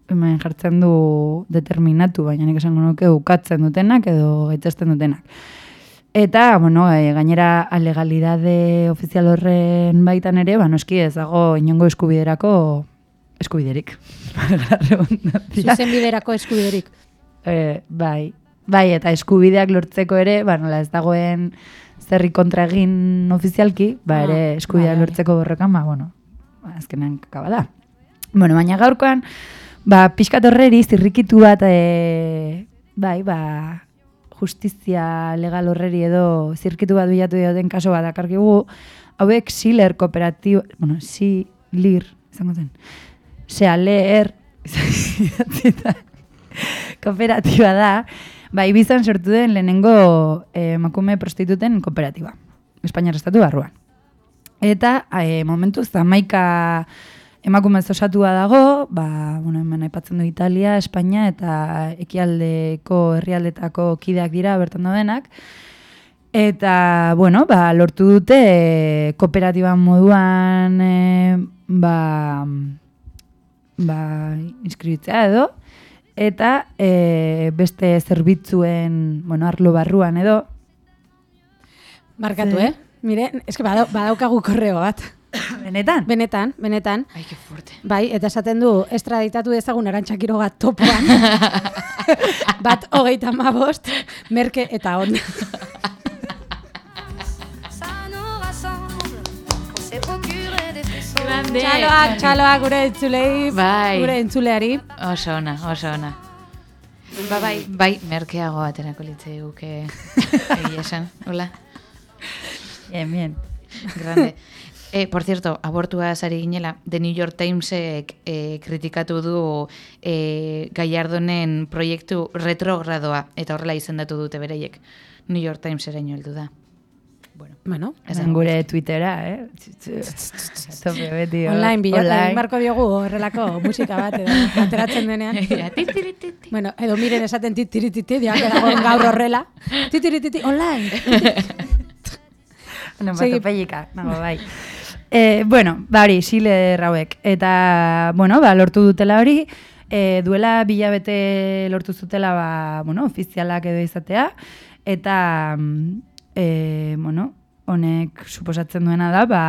hemen jartzen du determinatu, baina nik esango nuke ukatzen dutenak edo gaitzesten dutenak. Eta, bueno, e, gainera alegalidade ofizial horren baitan ere, ba, noski ez dago inongo eskubiderako eskubiderik. Zuzen biderako eskubiderik. E, bai, bai, eta eskubideak lortzeko ere, ba, nola ez dagoen zerri kontra egin ofizialki, ba, Ah, ere eskubideak bai, bai. lortzeko borrokan, ba, bueno, ba, azkenean kakaba da. Bueno, baina gaurkoan, ba, pixkat horreri zirrikitu bat, e, bai, ba, justizia legal horreri edo zirkitu bat bilatu dioten kaso bat dakarkigu, hauek Siler kooperatibo, bueno, Silir, izango zen, Sealer, kooperatiba da, ba, Ibizan sortu den lehenengo eh, emakume prostituten kooperatiba, Espainiar estatu barruan. Eta e, momentu zamaika emakume osatua dago, ba, bueno, hemen aipatzen du Italia, Espainia eta ekialdeko herrialdetako kideak dira bertan daudenak. Eta, bueno, ba, lortu dute e, kooperatiba moduan e, ba, ba, inskribitzea edo, eta e, beste zerbitzuen, bueno, arlo barruan edo, Barkatu, Ze? eh? Mire, eske badau, badaukagu korreo bat. benetan, Benetan, benetan. Ai, que fuerte. Bai, eta esaten du, estraditatu dezagun arantxa Quiroga topoan. bat hogeita bost, merke eta on. Grande. Txaloak, txaloak gure entzulei, Bai. gure entzuleari. Oso ona, oso ona. Ba, bai, bai, merkeago aterako litzei guke egia esan, hola, Bien, bien. grande. Eh, por cierto, abortua sari ginela, The New York Timesek eh, kritikatu du eh, Gallardonen proiektu retrogradoa, eta horrela izendatu dute bereiek. New York Times eraino heldu da. Bueno, Bueno, Esan gure Twittera, eh? Tope beti. online bilatu, barko diogu horrelako musika bat, edo ateratzen denean. Bueno, edo miren esaten titirititi, diak dago gaur horrela. Titirititi, online. No, Segi. bat peilika, nago, bai. Eh, bueno, ba hori, sile rauek. Eta, bueno, ba, lortu dutela hori, eh, duela bilabete lortu zutela, ba, bueno, ofizialak edo izatea, eta, eh, bueno, honek suposatzen duena da, ba,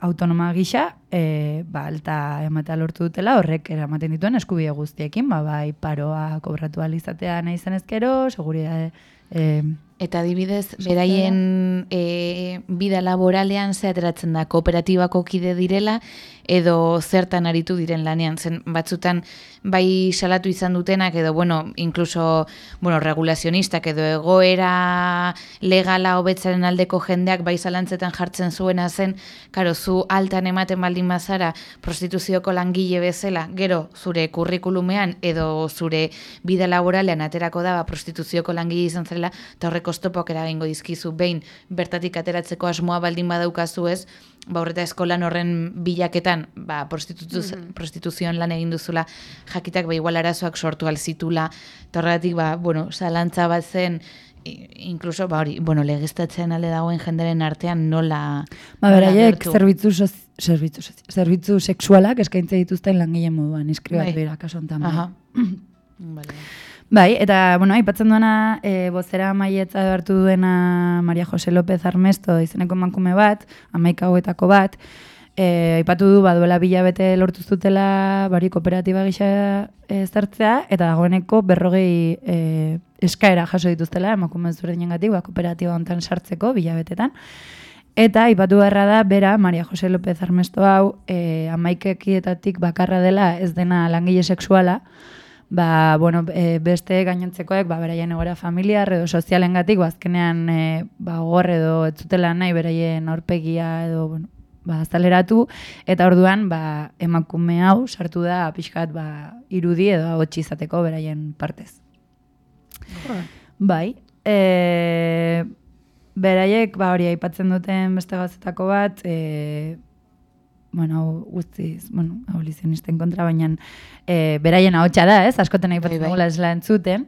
autonoma gisa, eh, ba, alta ematea lortu dutela, horrek eramaten dituen eskubide guztiekin, ba, bai, paroa kobratu ahal izatea nahi zen ezkero, seguridade, eh, Eta adibidez, beraien e, bida laboralean ze ateratzen da, kooperatibako kide direla, edo zertan aritu diren lanean. Zen batzutan bai salatu izan dutenak, edo bueno, incluso bueno, regulazionistak, edo egoera legala hobetzaren aldeko jendeak bai zalantzetan jartzen zuena zen, karo, zu altan ematen baldin bazara prostituzioko langile bezala, gero zure kurrikulumean edo zure bida laboralean aterako da ba, prostituzioko langile izan zela, eta horrek oztopoak eragingo dizkizu behin bertatik ateratzeko asmoa baldin badaukazu ez, ba horreta eskolan horren bilaketan, ba prostitutuz, prostituzioan lan egin duzula, jakitak ba igual arazoak sortu alzitula, eta horregatik ba, bueno, zalantza bat zen, i- incluso, ba hori, bueno, legistatzen ale dagoen jenderen artean nola... Ba, beraiek zerbitzu, zerbitzu, zerbitzu sexualak eskaintze dituzten langile moduan, Bai. dira, kaso honetan, bai. Aha. Vale. Bai, eta, bueno, aipatzen duena, e, bozera maietza hartu duena Maria Jose López Armesto izeneko emakume bat, amaika hauetako bat, e, aipatu du, baduela bilabete lortu zutela bari kooperatiba gisa e, eta dagoeneko berrogei e, eskaera jaso dituztela, emakume ezberdinen gatik, ba, kooperatiba hontan sartzeko bilabetetan. Eta aipatu beharra da, bera, Maria Jose López Armesto hau, e, amaikekietatik bakarra dela ez dena langile sexuala, ba, bueno, e, beste gainontzekoek, ba, beraien egoera familiar edo sozialengatik, ba, azkenean, e, ba, gor edo ez zutela nahi beraien aurpegia edo, bueno, ba, azaleratu, eta orduan, ba, emakume hau sartu da pixkat, ba, irudi edo hotxi izateko beraien partez. Bai, e, beraiek, ba, hori aipatzen duten beste gazetako bat, e, bueno, hau guztiz, bueno, abolizionisten kontra, baina e, beraien ahotsa da, ez, askotan aipatzen Bai, bai. dugula esla entzuten,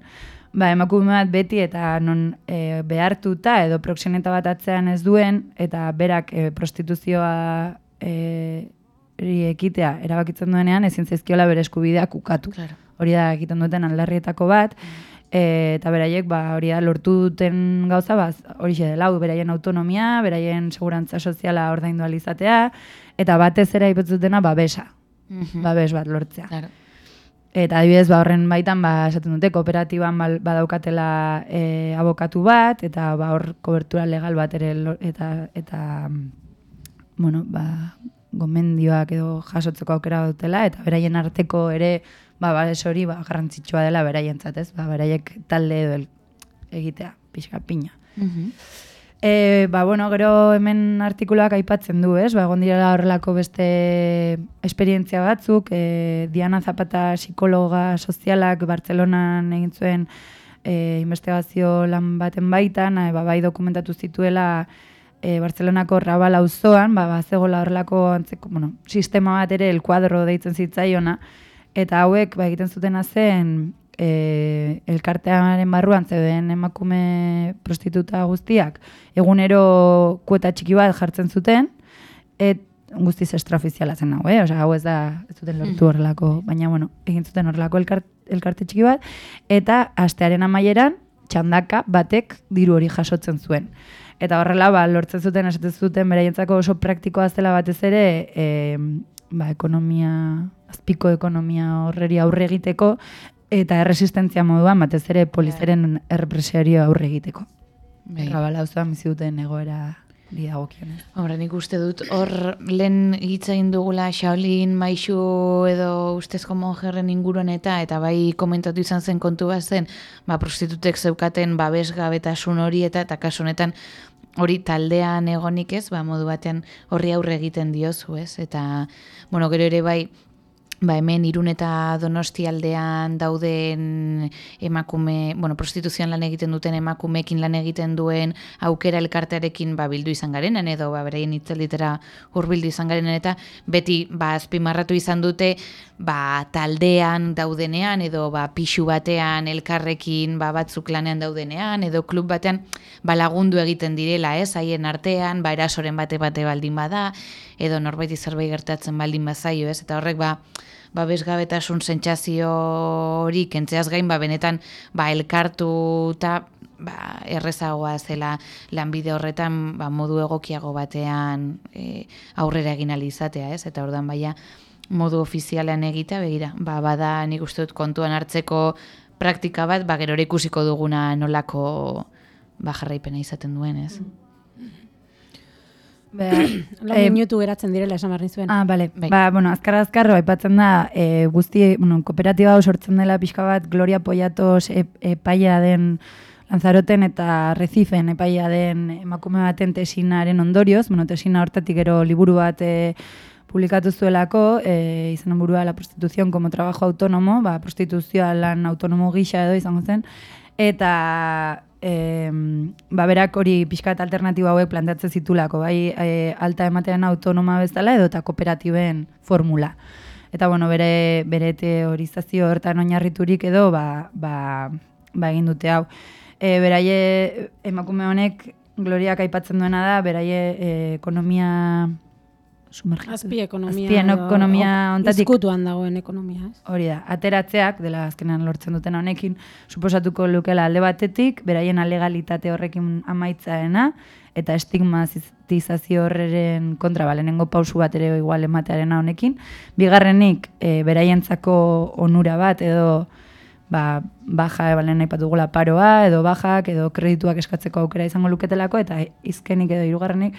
ba, emakume bat beti eta non e, behartuta edo proxeneta bat atzean ez duen, eta berak e, prostituzioa e, ekitea erabakitzen duenean, ezin zaizkiola bere eskubideak ukatu. Claro. Hori da egiten duten aldarrietako bat, e, eta beraiek ba, hori da lortu duten gauza, ba, hori dela, beraien autonomia, beraien segurantza soziala ordaindu ahal izatea, eta batez ere aipatzen dutena babesa, Mhm. babes bat lortzea. Claro. Eta adibidez, ba, horren baitan, ba, esaten dute, kooperatiban badaukatela e, abokatu bat, eta ba, hor kobertura legal bat ere, eta, eta bueno, ba, gomendioak edo jasotzeko aukera dutela, eta beraien arteko ere, ba, babes hori, ba, garrantzitsua dela beraientzat, ez? Ba, beraiek talde edo egitea, pixka pina. Mhm. E, ba, bueno, gero hemen artikuluak aipatzen du, ez? Ba, egon direla horrelako beste esperientzia batzuk, e, Diana Zapata psikologa sozialak Bartzelonan egin zuen e, investigazio lan baten baitan, e, ba, bai dokumentatu zituela e, Bartzelonako Rabal auzoan, ba, ba, zegoela horrelako antzeko, bueno, sistema bat ere el kuadro deitzen zitzaiona, eta hauek ba, egiten zutena zen e, elkartearen barruan zeuden emakume prostituta guztiak egunero kuota txiki bat jartzen zuten, et guztiz extraofiziala zen hau, eh? Osea, hau ez da, ez zuten lortu horrelako, baina, bueno, egin zuten horrelako elkar, elkarte txiki bat, eta astearen amaieran, txandaka batek diru hori jasotzen zuen. Eta horrela, ba, lortzen zuten, esaten zuten, beraientzako oso praktikoa zela batez ere, e, ba, ekonomia, azpiko ekonomia horreri aurre egiteko, eta erresistentzia moduan, batez ere polizeren errepresioari aurre egiteko. Bai. Rabala auzoan bizi duten egoera Di dagokionez. Hombre, nik uste dut hor lehen hitz egin dugula Shaolin, Maixu edo ustezko monjerren inguruan eta eta bai komentatu izan zen kontu bat zen, ba, prostitutek zeukaten babesgabetasun hori eta eta kasu honetan hori taldean egonik ez, ba, modu batean horri aurre egiten diozu ez, eta bueno, gero ere bai ba hemen irun eta donosti aldean dauden emakume, bueno, prostituzioan lan egiten duten emakumeekin lan egiten duen aukera elkartearekin ba, bildu izan garenan edo ba, beraien itzalditera hurbildu izan garenan eta beti ba, azpimarratu izan dute ba, taldean daudenean edo ba, pixu batean elkarrekin ba, batzuk lanean daudenean edo klub batean ba, lagundu egiten direla ez, haien artean, ba, erasoren bate bate baldin bada edo norbaiti zerbait gertatzen baldin bazaio ez, eta horrek ba, babesgabetasun sentsazio hori kentzeaz gain ba benetan ba elkartu eta ba, errezagoa zela lanbide horretan ba, modu egokiago batean e, aurrera egin ahal izatea, ez? Eta ordan baia modu ofizialean egitea begira, ba, bada nik uste dut kontuan hartzeko praktika bat, ba, gero ikusiko duguna nolako ba, jarraipena izaten duen, ez? Behar, Lau eh, minutu geratzen direla esan behar nizuen. Ah, bale. Bai. Ba, bueno, azkar azkar aipatzen da, e, guzti, bueno, kooperatiba hau sortzen dela pixka bat Gloria Poyatos e, epaia den Lanzaroten eta Recifen epaia den emakume baten tesinaren ondorioz, bueno, tesina hortatik gero liburu bat e, publikatu zuelako, e, izan burua la prostitución como trabajo autónomo, ba, prostituzioa lan autonomo gisa edo izango zen, eta e, ba, berak hori pixkat alternatiba hauek plantatzen zitulako, bai e, alta ematean autonoma bezala edo eta kooperatiben formula. Eta bueno, bere, bere teorizazio hortan oinarriturik edo ba, ba, ba egin dute hau. E, beraie emakume honek Gloriak aipatzen duena da, beraie e, ekonomia sumergitzen. Azpi ekonomia. Azpien ekonomia o- hontatik Izkutuan dagoen ekonomia, ez? Hori da, ateratzeak, dela azkenean lortzen duten honekin, suposatuko lukela alde batetik, beraien alegalitate horrekin amaitzaena, eta estigmatizazio horreren kontra balenengo pausu bat ere igual ematearena honekin. Bigarrenik, e, beraientzako onura bat edo ba, baja balen aipatu dugula paroa, edo bajak, edo kredituak eskatzeko aukera izango luketelako, eta izkenik edo hirugarrenik,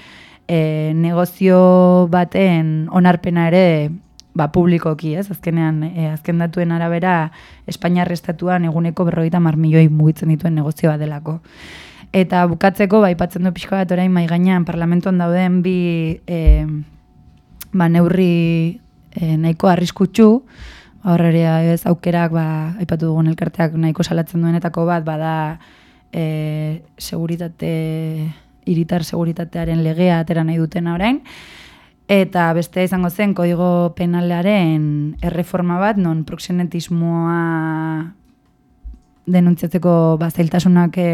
e, negozio baten onarpena ere ba, publikoki, ez? Azkenean, e, azken datuen arabera, Espainiar estatuan eguneko berrogeita mar milioi mugitzen dituen negozio bat delako. Eta bukatzeko, ba, aipatzen du pixko bat orain mai gainean parlamentuan dauden bi e, ba, neurri e, nahiko arriskutsu, horreria ez aukerak, ba, aipatu dugun elkarteak nahiko salatzen duenetako bat, bada e, seguritate, iritar seguritatearen legea atera nahi dutena orain, Eta beste izango zen kodigo penalearen erreforma bat, non proxenetismoa denuntziatzeko ba, zailtasunak e,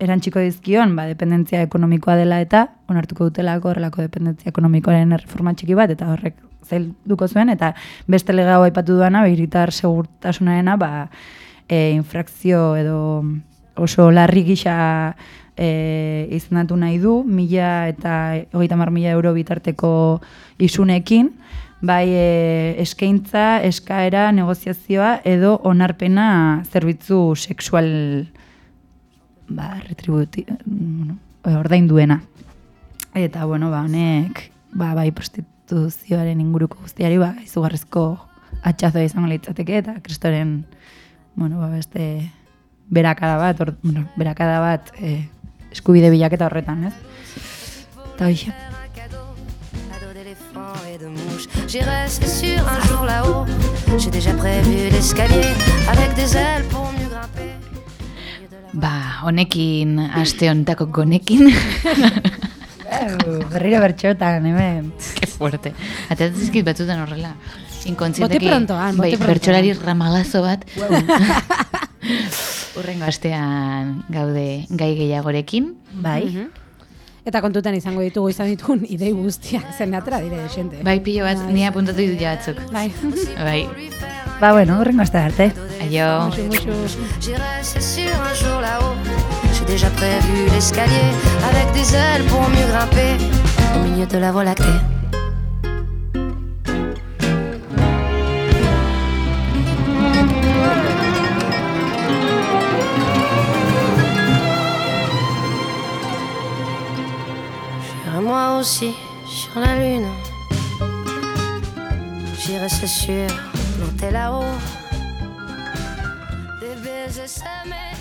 erantziko dizkion, ba, dependentzia ekonomikoa dela eta onartuko dutelako horrelako dependentzia ekonomikoaren erreforma txiki bat, eta horrek zailduko zuen, eta beste lega hau aipatu duana, behiritar segurtasunarena, ba, e, infrakzio edo oso larri gisa e, izendatu nahi du, mila eta hogeita mar mila euro bitarteko isunekin, bai e, eskaintza, eskaera, negoziazioa edo onarpena zerbitzu sexual ba, retributi, ordain duena. Eta, bueno, ba, honek, ba, bai prostituzioaren inguruko guztiari, ba, izugarrizko atxazoa izango litzateke, eta kristoren, bueno, ba, beste berakada bat, or, bueno, berakada bat e, eskubide bilaketa horretan, ez? Eta hoxe. cadeau, ado d'éléphants et de mouches. J'irai, c'est sûr, un jour là-haut. J'ai déjà prévu l'escalier avec des ailes pour mieux grimper. Ba, honekin, aste honetako gonekin, Berriro bertxotan, hemen. que fuerte. Zizkit batzutan horrela. Inkontzienteki, Bote prontoan, bote bai, prontoan. bertsolari ramalazo bat. Urrengo astean gaude gai gehiagorekin. Bai. Mhm. Eta kontutan izango ditugu izan ditugun idei guztiak zen atera dire xente. Bai, pilo bat, Bai. ni apuntatu ditut batzuk. Bai. Bai, Ba, bueno, horrengo aste arte. aio. J'irai, c'est sûr, un jour là-haut. J'ai déjà prévu l'escalier avec des ailes pour mieux grimper au milieu de la voie lactée. Moi aussi sur la lune. J'irai, c'est sûr, planter là-haut. Des baisers.